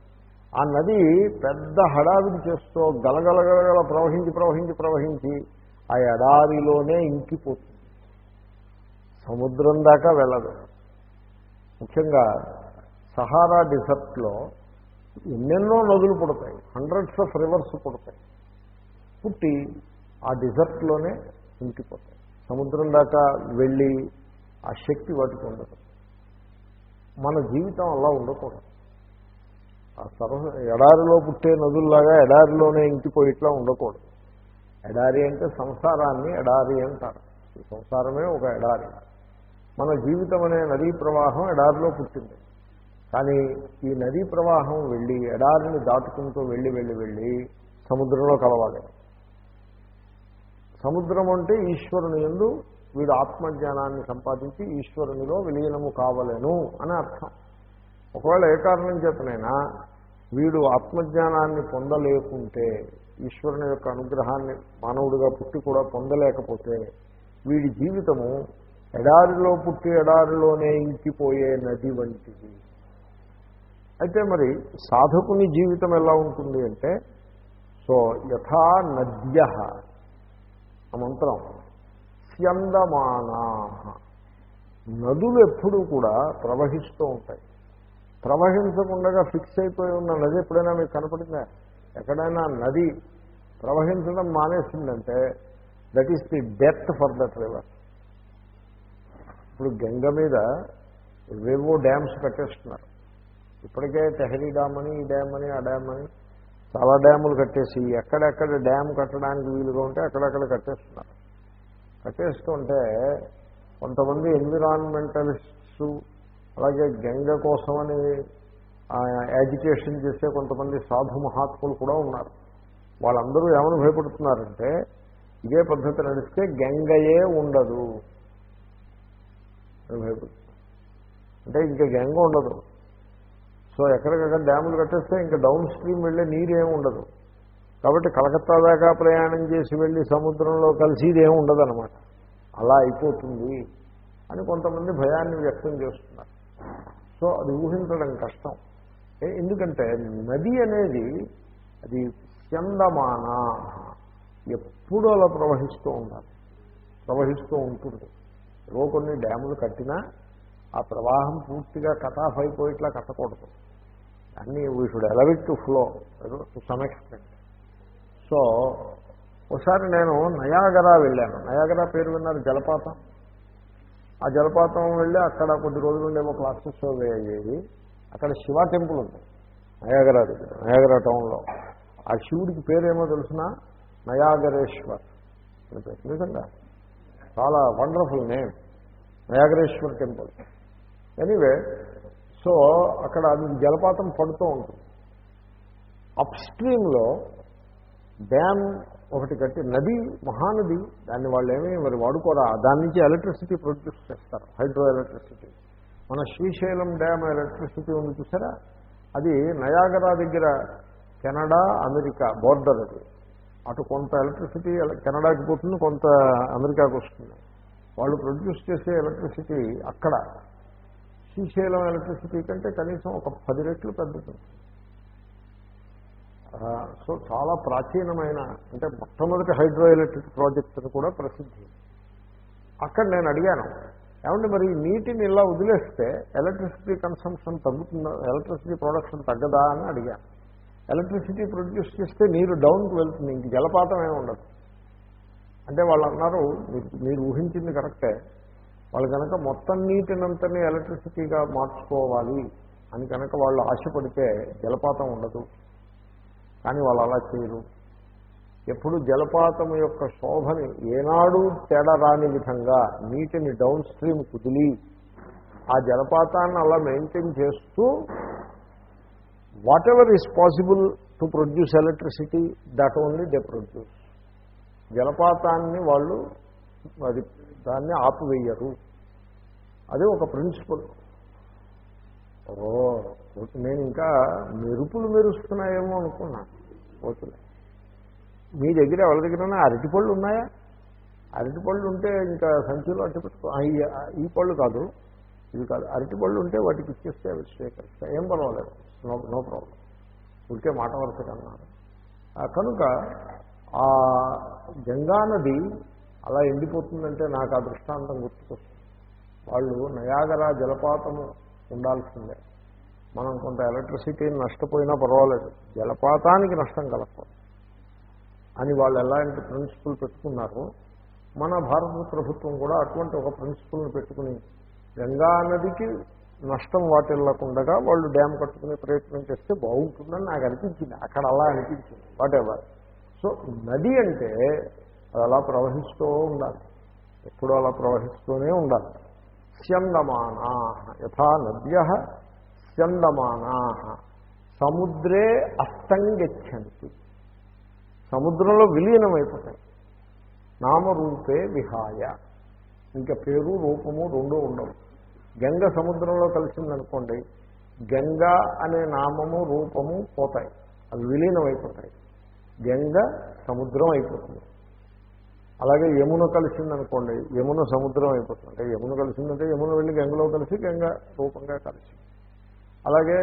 ఆ నది పెద్ద హడావిడి చేస్తూ గలగలగలగల ప్రవహించి ప్రవహించి ప్రవహించి ఆ ఎడారిలోనే ఇంకిపోతుంది. సముద్రం దాకా వెళ్ళదు. ముఖ్యంగా సహారా డిసర్ట్లో ఎన్నెన్నో నదులు పుడతాయి. హండ్రెడ్స్ ఆఫ్ రివర్స్ పుడతాయి. పుట్టి ఆ డిజర్ట్లోనే ఇంకిపోతాయి. సముద్రం దాకా వెళ్ళి ఆ శక్తి వాటికి ఉండదు. మన జీవితం అలా ఉండకూడదు. ఆ సరస ఎడారిలో పుట్టే నదుల్లాగా ఎడారిలోనే ఇంకిపోయి ఇట్లా ఉండకూడదు. ఎడారి అంటే సంసారాన్ని ఎడారి అంటారు. ఈ సంసారమే ఒక ఎడారి. మన జీవితం అనే నదీ ప్రవాహం ఎడారిలో పుట్టింది. కానీ ఈ నదీ ప్రవాహం వెళ్ళి ఎడారిని దాటుకుంటూ వెళ్ళి వెళ్ళి వెళ్ళి సముద్రంలో కలవాలి. సముద్రం అంటే ఈశ్వరుని ఎందు వీడు ఆత్మజ్ఞానాన్ని సంపాదించి ఈశ్వరునిలో విలీనము కావలేను అని అర్థం. ఒకవేళ ఏ కారణం చేతనైనా వీడు ఆత్మజ్ఞానాన్ని పొందలేకుంటే ఈశ్వరుని యొక్క అనుగ్రహాన్ని మానవుడిగా పుట్టి కూడా పొందలేకపోతే వీడి జీవితము ఎడారిలో పుట్టి ఎడారిలోనే ఇంకిపోయే నది వంటిది. అయితే మరి సాధకుని జీవితం ఎలా ఉంటుంది అంటే సో యథా నద్య మంత్రం స్యందమానా. నదులు ఎప్పుడూ కూడా ప్రవహిస్తూ ఉంటాయి. ప్రవహించకుండా ఫిక్స్ అయిపోయి ఉన్న నది ఎప్పుడైనా మీకు కనపడిందా? ఎక్కడైనా నది ప్రవహించడం మానేసిందంటే that is the death for that river ఇప్పుడు గంగ మీద వేవో డ్యామ్స్ కట్టేస్తున్నారు ఇప్పటికే టెహరీ డ్యామ్ అని ఈ డ్యామ్ అని ఆ డ్యామ్ అని చాలా డ్యాములు కట్టేసి ఎక్కడెక్కడ డ్యామ్ కట్టడానికి వీలుగా ఉంటే అక్కడక్కడ కట్టేస్తున్నారు. కట్టేస్తుంటే కొంతమంది ఎన్విరాన్మెంటలిస్ట్స్ అలాగే గంగ కోసమని యాజిటేషన్ చేసే కొంతమంది సాధు మహాత్ములు కూడా ఉన్నారు. వాళ్ళందరూ ఏమని భయపడుతున్నారంటే ఇదే పద్ధతి నడిస్తే గంగయే ఉండదు అని భయపడుతున్నారు. అంటే ఇంకా గంగ ఉండదు. సో ఎక్కడికక్కడ డ్యాములు కట్టేస్తే ఇంకా డౌన్ స్ట్రీమ్ వెళ్ళే నీరేం ఉండదు. కాబట్టి కలకత్తా దాకా ప్రయాణం చేసి వెళ్ళి సముద్రంలో కలిసి ఏమి ఉండదనమాట అలా అయిపోతుంది అని కొంతమంది భయాన్ని వ్యక్తం చేస్తున్నారు. సో అది ఊహించడం కష్టం. ఎందుకంటే నది అనేది అది చందమాన ఎప్పుడూ అలా ప్రవహిస్తూ ఉండాలి. ప్రవహిస్తూ ఉంటుంది ఏవో కొన్ని డ్యాములు కట్టినా ఆ ప్రవాహం పూర్తిగా కటాఫ్ అయిపోయి ఇట్లా కట్టకూడదు. అన్నీ we should allow it to flow to some extent so ఒకసారి నేను నయాగరా వెళ్ళాను. నయాగరా పేరు విన్నారు జలపాతం. ఆ జలపాతం వెళ్ళి అక్కడ కొద్ది రోజులు ఉండేవో క్లాసెస్ అవి అయ్యేవి. అక్కడ శివ టెంపుల్ ఉంది. నయాగరా దగ్గర నయాగరా టౌన్లో ఆ శివుడికి పేరేమో తెలిసిన? నయాగరేశ్వర్ అని పేరు. నిజంగా చాలా wonderful name Niagareshwar temple. Anyway so అక్కడ అది జలపాతం పడుతూ ఉంటుంది. అప్ స్ట్రీమ్లో డ్యామ్ ఒకటి కట్టి నది మహానది దాన్ని వాళ్ళు ఏమీ మరి వాడుకోరా? దాని నుంచి ఎలక్ట్రిసిటీ ప్రొడ్యూస్ చేస్తారు హైడ్రో ఎలక్ట్రిసిటీ మన శ్రీశైలం డ్యామ్ ఎలక్ట్రిసిటీ ఉంది చూసారా? అది నయాగరా దగ్గర కెనడా అమెరికా బోర్డర్ అది. అటు కొంత ఎలక్ట్రిసిటీ కెనడాకి పోతుంది కొంత అమెరికాకు వస్తుంది. వాళ్ళు ప్రొడ్యూస్ చేసే ఎలక్ట్రిసిటీ అక్కడ. శ్రీశైలం ఎలక్ట్రిసిటీ కంటే కనీసం ఒక పది రెట్లు పెద్దది. సో చాలా ప్రాచీనమైన అంటే మొట్టమొదటి హైడ్రో ఎలక్ట్రిక్ ప్రాజెక్ట్ అని కూడా ప్రసిద్ధి. అక్కడ నేను అడిగాను ఏమంటే మరి నీటిని ఇలా వదిలేస్తే ఎలక్ట్రిసిటీ కన్సంప్షన్ తగ్గుతుందా? ఎలక్ట్రిసిటీ ప్రొడక్షన్ తగ్గదా? అని అడిగాను ఎలక్ట్రిసిటీ ప్రొడ్యూస్ చేస్తే నీరు డౌన్కి వెళ్తుంది ఇంక జలపాతం ఏమి ఉండదు. అంటే వాళ్ళు అన్నారు మీరు మీరు ఊహించింది కరెక్టే వాళ్ళు కనుక మొత్తం నీటినంతని ఎలక్ట్రిసిటీగా మార్చుకోవాలి అని కనుక వాళ్ళు ఆశపడితే జలపాతం ఉండదు. కానీ వాళ్ళు అలా చేయరు. ఎప్పుడు జలపాతం యొక్క శోభని ఏనాడు తేడా రాని విధంగా నీటిని డౌన్ స్ట్రీమ్ కుదిలి ఆ జలపాతాన్ని అలా మెయింటైన్ చేస్తూ whatever is possible to produce electricity that only they produce. జలపాతాన్ని వాళ్ళు అది దాన్ని ఆపివేయరు. అది ఒక ప్రిన్సిపల్. ఓ ఓకే. నేను ఇంకా మెరుపులు మెరుస్తున్నాయేమో అనుకున్నా. ఓకే. మీ దగ్గర ఎవరి దగ్గర అరటిపళ్ళు ఉన్నాయా? అరటిపళ్ళు ఉంటే ఇంకా సంచిలో అట్టి పెట్టుకో ఈ- పళ్ళు కాదు. ఇవి కాదు. అరటిపళ్ళు ఉంటే వాటికి ఇచ్చేస్తే అవి స్వీకరిస్తాయి ఏం పర్వాలేదు. No no problem. ఉడికే మాట వరుసగా అన్నారు. కనుక ఆ గంగా నది అలా ఎండిపోతుందంటే నాకు ఆ దృష్టాంతం గుర్తుకొస్తుంది. వాళ్ళు నయాగరా జలపాతము ఉండాల్సిందే. మనం కొంత ఎలక్ట్రిసిటీని నష్టపోయినా పర్వాలేదు. జలపాతానికి నష్టం కలగకూడదు. అని వాళ్ళు ఎలాంటి ప్రిన్సిపల్ పెట్టుకున్నారు మన భారత ప్రభుత్వం కూడా అటువంటి ఒక ప్రిన్సిపల్ని పెట్టుకుని గంగా నదికి నష్టం వాటిల్లకుండగా వాళ్ళు డ్యామ్ కట్టుకునే ప్రయత్నం చేస్తే బాగుంటుందని నాకు అనిపించింది. అక్కడ అలా అనిపించింది. వాటెవర్ సో నది అంటే అది అలా ప్రవహిస్తూ ఉండాలి. ఎప్పుడూ అలా ప్రవహిస్తూనే ఉండాలి. స్యందమానా యథా నద్య స్యందమానా. సముద్రే అస్తంగచ్చంతి. సముద్రంలో విలీనమైపోతాయి. నామరూపే విహాయ. ఇంకా పేరు రూపము రెండూ ఉండవు. గంగ సముద్రంలో కలిసిందనుకోండి గంగ అనే నామము రూపము పోతాయి. అవి విలీనమైపోతాయి. గంగ సముద్రం అయిపోతుంది. అలాగే యమున కలిసిందనుకోండి యమున సముద్రం అయిపోతుంది. అంటే యమున కలిసిందంటే యమున వెళ్ళి గంగలో కలిసి గంగ రూపంగా కలిసి. అలాగే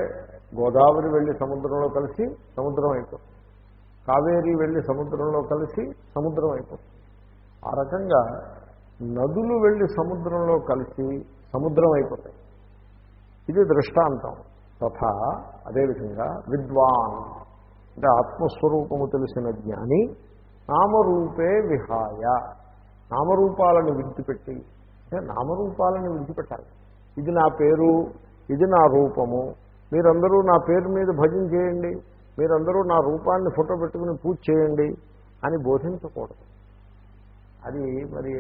గోదావరి వెళ్ళి సముద్రంలో కలిసి సముద్రం అయిపోతుంది. కావేరి వెళ్ళి సముద్రంలో కలిసి సముద్రం అయిపోతుంది. ఆ రకంగా నదులు వెళ్ళి సముద్రంలో కలిసి సముద్రం అయిపోతాయి. ఇది దృష్టాంతం. తథా అదేవిధంగా విద్వాన్. అంటే ఆత్మస్వరూపము తెలిసిన జ్ఞాని నామరూపే విహాయ. నామరూపాలను విడిచిపెట్టి. అంటే నామరూపాలను విడిచిపెట్టాలి. ఇది నా పేరు ఇది నా రూపము. మీరందరూ నా పేరు మీద భజన చేయండి. మీరందరూ నా రూపాన్ని ఫోటో పెట్టుకుని పూజ చేయండి అని బోధించకూడదు. అది మరి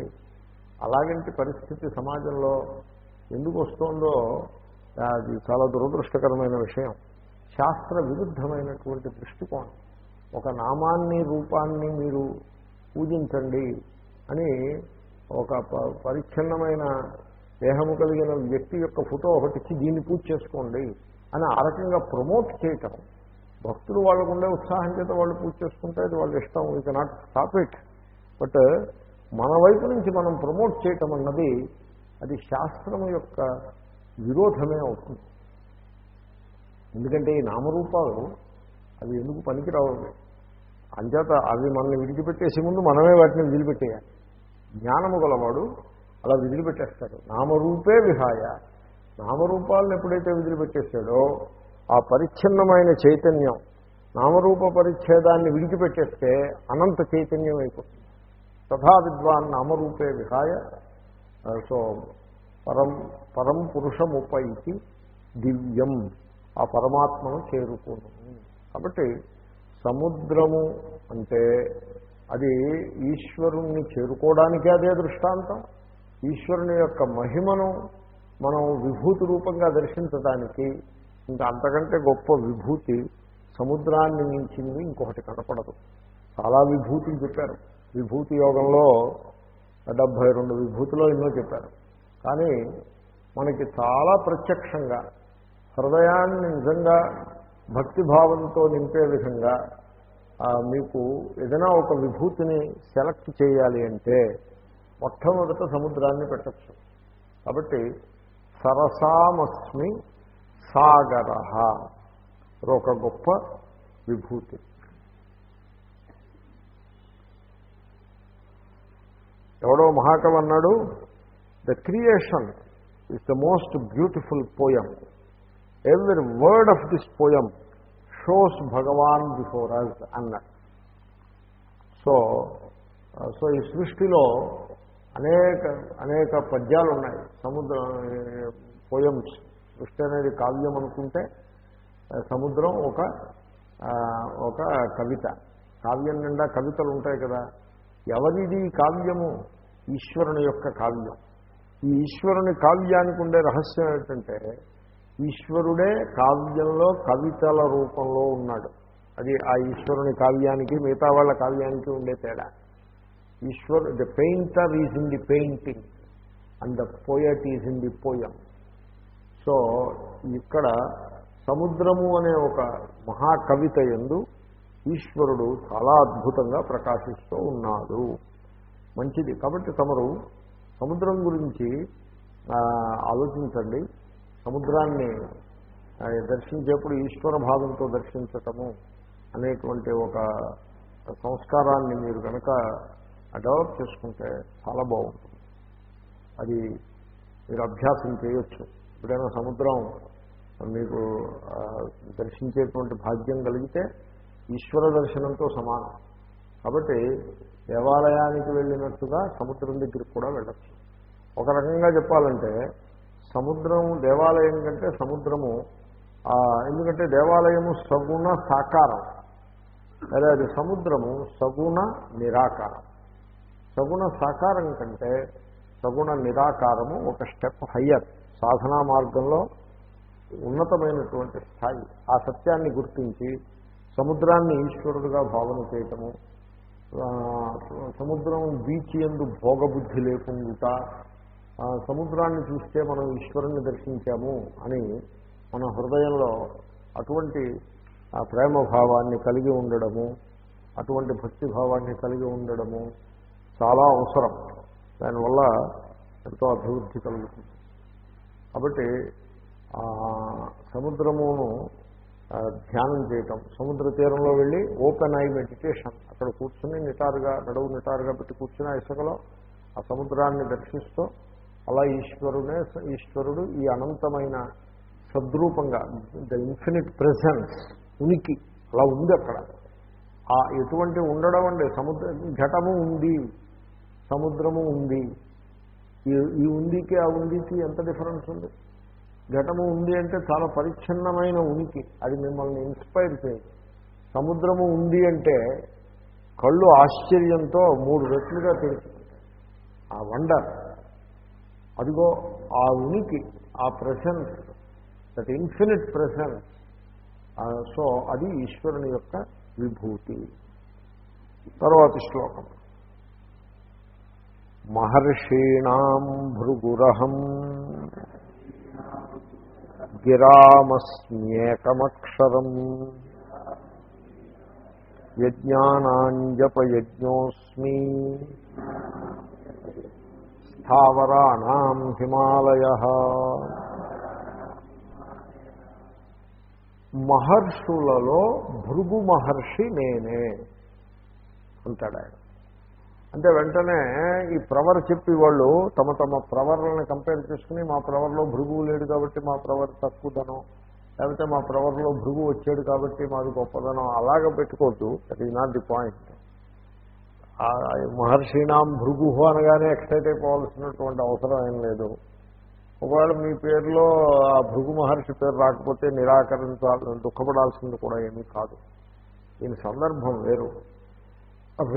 అలాగంటి పరిస్థితి సమాజంలో ఎందుకు వస్తుందో అది చాలా దురదృష్టకరమైన విషయం. శాస్త్ర విరుద్ధమైనటువంటి దృష్టికోణం. ఒక నామాన్ని రూపాన్ని మీరు పూజించండి అని ఒక ప- పరిచ్ఛిన్నమైన దేహము కలిగిన వ్యక్తి యొక్క ఫోటో ఒకటి ఇచ్చి దీన్ని పూజ చేసుకోండి అని ఆ రకంగా ప్రమోట్ చేయటం. భక్తులు వాళ్ళకు ఉండే ఉత్సాహం చేత వాళ్ళు పూజ చేసుకుంటే అది వాళ్ళ ఇష్టం. ఇక నాట్ స్టాప్ ఇట్ బట్ మన వైపు నుంచి మనం ప్రమోట్ చేయటం అన్నది అది శాస్త్రం యొక్క విరోధమే అవుతుంది. ఎందుకంటే ఈ నామరూపాలు అవి ఎందుకు పనికిరావు? అంచేత అవి మనల్ని విడిచిపెట్టేసి ముందు మనమే వాటిని విదిలిపెట్టేయాలి జ్ఞానము గలవాడు అలా విదిలిపెట్టేస్తాడు నామరూపే విహాయ. నామరూపాలను ఎప్పుడైతే విదిలిపెట్టేస్తాడో ఆ పరిచ్ఛిన్నమైన చైతన్యం నామరూప పరిచ్ఛేదాన్ని విడిచిపెట్టేస్తే అనంత చైతన్యం అయిపోతుంది. తథా విద్వాన్ నామరూపే విహాయ. సో పరం పరం పురుషముపైకి దివ్యం. ఆ పరమాత్మను చేరుకోను. కాబట్టి సముద్రము అంటే అది ఈశ్వరుణ్ణి చేరుకోవడానికే అదే దృష్టాంతం. ఈశ్వరుని యొక్క మహిమను మనం విభూతి రూపంగా దర్శించడానికి ఇంకా అంతకంటే గొప్ప విభూతి సముద్రాన్ని మించింది ఇంకొకటి కనపడదు. చాలా విభూతులు చెప్పారు. విభూతి యోగంలో డెబ్భై రెండు విభూతిలో ఎన్నో చెప్పారు. కానీ మనకి చాలా ప్రత్యక్షంగా హృదయాన్ని నిజంగా భక్తిభావంతో నింపే విధంగా మీకు ఏదైనా ఒక విభూతిని సెలెక్ట్ చేయాలి అంటే మొట్టమొదట సముద్రాన్ని పెట్టచ్చు. కాబట్టి సరసామస్మి సాగర. ఒక గొప్ప విభూతి. ఎవడో మహాకవి అన్నాడు the creation is the most beautiful poem every word of this poem shows Bhagwan before us అన్నాడు సో సో ఈ సృష్టిలో అనేక అనేక పద్యాలు ఉన్నాయి. సముద్ర పోయమ్స్ సృష్టి అనేది కావ్యం అనుకుంటే సముద్రం ఒక ఒక కవిత. కావ్యం నిండా కవితలు ఉంటాయి కదా. ఎవరిది ఈ కావ్యము? ఈశ్వరుని యొక్క కావ్యం. ఈ ఈశ్వరుని కావ్యానికి ఉండే రహస్యం ఏంటంటే ఈశ్వరుడే కావ్యంలో కవితల రూపంలో ఉన్నాడు. అది ఆ ఈశ్వరుని కావ్యానికి మిగతా వాళ్ళ కావ్యానికి ఉండే తేడా. Ishwar the painter is in the painting and the poet is in the poem so ఇక్కడ సముద్రము అనే ఒక మహాకవిత ఎందు ఈశ్వరుడు చాలా అద్భుతంగా ప్రకాశిస్తూ ఉన్నాడు. మంచిది. కాబట్టి తమరు సముద్రం గురించి ఆలోచించండి. సముద్రాన్ని దర్శించేప్పుడు ఈశ్వర భావంతో దర్శించటము అనేటువంటి ఒక సంస్కారాన్ని మీరు కనుక డెవలప్ చేసుకుంటే చాలా బాగుంటుంది. అది మీరు అభ్యాసం చేయొచ్చు. ఎప్పుడైనా సముద్రం మీకు దర్శించేటువంటి భాగ్యం కలిగితే ఈశ్వర దర్శనంతో సమానం. కాబట్టి దేవాలయానికి వెళ్ళినట్టుగా సముద్రం దగ్గరికి కూడా వెళ్ళచ్చు. ఒక రకంగా చెప్పాలంటే సముద్రం దేవాలయం కంటే సముద్రము ఎందుకంటే దేవాలయము సగుణ సాకారం. అదే అది సముద్రము సగుణ నిరాకారం. సగుణ సాకారం కంటే సగుణ నిరాకారము ఒక స్టెప్ హయ్యర్. సాధనా మార్గంలో ఉన్నతమైనటువంటి స్థాయి. ఆ సత్యాన్ని గుర్తించి సముద్రాన్ని ఈశ్వరుడుగా భావన చేయటము సముద్రం బీచ్ ఎందు భోగబుద్ధి లేకుండా సముద్రాన్ని చూస్తే మనం ఈశ్వరుణ్ణి దర్శించాము అని మన హృదయంలో అటువంటి ప్రేమభావాన్ని ప్రేమ భావాన్ని కలిగి ఉండడము అటువంటి భక్తి భావాన్ని కలిగి ఉండడము చాలా అవసరం. దానివల్ల ఎంతో అభివృద్ధి కలుగుతుంది. కాబట్టి సముద్రమును ధ్యానం చేయటం సముద్ర తీరంలో వెళ్ళి ఓపెన్ ఐ మెడిటేషన్ అక్కడ కూర్చుని నిటారుగా నడువు నిటారుగా పెట్టి కూర్చుని ఆ ఇసుకలో ఆ సముద్రాన్ని దర్శిస్తూ అలా ఈశ్వరునే ఈశ్వరుడు ఈ అనంతమైన సద్రూపంగా ద ఇన్ఫినిట్ ప్రెసెన్స్ ఉనికి అలా ఉంది అక్కడ. ఆ ఎటువంటి ఉండడం అండి సముద్ర ఘటము ఉంది సముద్రము ఉంది. ఈ ఉందికి ఆ ఉందికి ఎంత డిఫరెన్స్ ఉంది? ఘటము ఉంది అంటే చాలా పరిచ్ఛిన్నమైన ఉనికి అది మిమ్మల్ని ఇన్స్పైర్ చేయదు సముద్రము ఉంది అంటే కళ్ళు ఆశ్చర్యంతో మూడు రెట్లుగా తెరుచుకుంటాయి ఆ వండర్ అదిగో ఆ ఉనికి ఆ presence that infinite presence so అది ఈశ్వరుని యొక్క విభూతి. తర్వాతి శ్లోకం. మహర్షీణం భృగురహం గిరామస్మ్యేకమక్షరం యజ్ఞానాంజపయజ్ఞోస్మి స్థావరాణం హిమాలయ. మహర్షులలో భృగు మహర్షి నేనే అంటాడు ఆయన. అంటే వెంటనే ఈ ప్రవర్ చెప్పి వాళ్ళు తమ తమ ప్రవర్లను కంపేర్ చేసుకుని మా ప్రవర్లో భృగువు లేడు కాబట్టి మా ప్రవర్ తక్కువదనం లేకపోతే మా ప్రవర్లో భృగు వచ్చాడు కాబట్టి మాది గొప్పదనం అలాగ పెట్టుకోవద్దు. That is not the point మహర్షిణాం Bhrigu అనగానే ఎక్సైట్ అయిపోవాల్సినటువంటి అవసరం ఏం లేదు. ఒకవేళ మీ పేరులో ఆ భృగు మహర్షి పేరు రాకపోతే నిరాకరించాలని దుఃఖపడాల్సింది కూడా ఏమీ కాదు. దీని సందర్భం వేరు.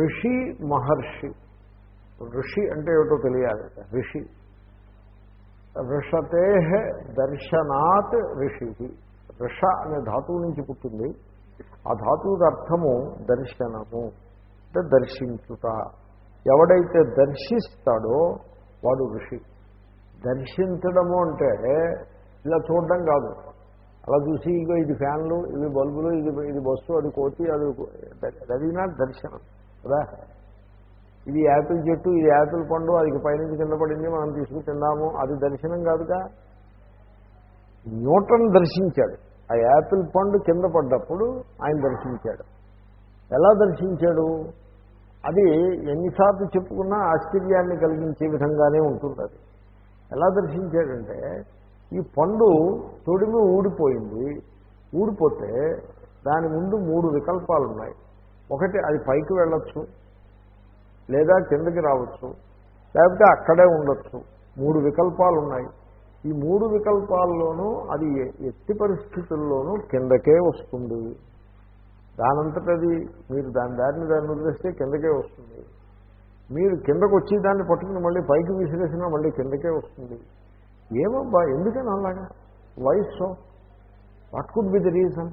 ఋషి మహర్షి ఋషి అంటే ఏమిటో తెలియాలి. ఋషి. ఋషతే దర్శనాత్ ఋషి. ఋష అనే ధాతువు నుంచి పుట్టింది. ఆ ధాతువుకి అర్థము దర్శనము. అంటే దర్శించుట. ఎవడైతే దర్శిస్తాడో వాడు ఋషి. దర్శించడము అంటే ఇలా చూడడం కాదు. అలా చూసి ఇగో ఇది ఫ్యాన్లు ఇవి బల్బులు ఇది ఇది బస్సు అది కోతి అది అది నా దర్శనం. కదా? ఇది యాపిల్ చెట్టు ఇది యాపిల్ పండు అది పైనుంచి కింద పడింది మనం తీసుకుని తిన్నాము అది దర్శనం కాదుగా? న్యూటన్ దర్శించాడు. ఆ యాపిల్ పండు కింద పడ్డప్పుడు ఆయన దర్శించాడు. ఎలా దర్శించాడు? అది ఎన్నిసార్లు చెప్పుకున్నా ఆశ్చర్యాన్ని కలిగించే విధంగానే ఉంటుంది అది ఎలా దర్శించాడంటే ఈ పండు తొడిమి ఊడిపోయింది. ఊడిపోతే దాని ముందు మూడు వికల్పాలు ఉన్నాయి ఒకటి అది పైకి వెళ్ళొచ్చు లేదా కిందకి రావచ్చు లేకపోతే అక్కడే ఉండొచ్చు. మూడు వికల్పాలు ఉన్నాయి ఈ మూడు వికల్పాల్లోనూ అది ఎట్టి పరిస్థితుల్లోనూ కిందకే వస్తుంది. దానంతటది మీరు దాని దారిని దాన్ని వదిలేస్తే కిందకే వస్తుంది. మీరు కిందకు వచ్చి దాన్ని పట్టుకుని మళ్ళీ పైకి విసిరేసినా మళ్ళీ కిందకే వస్తుంది. ఏమబ్బా ఎందుకని అలాగా? వయస్సు what could be the reason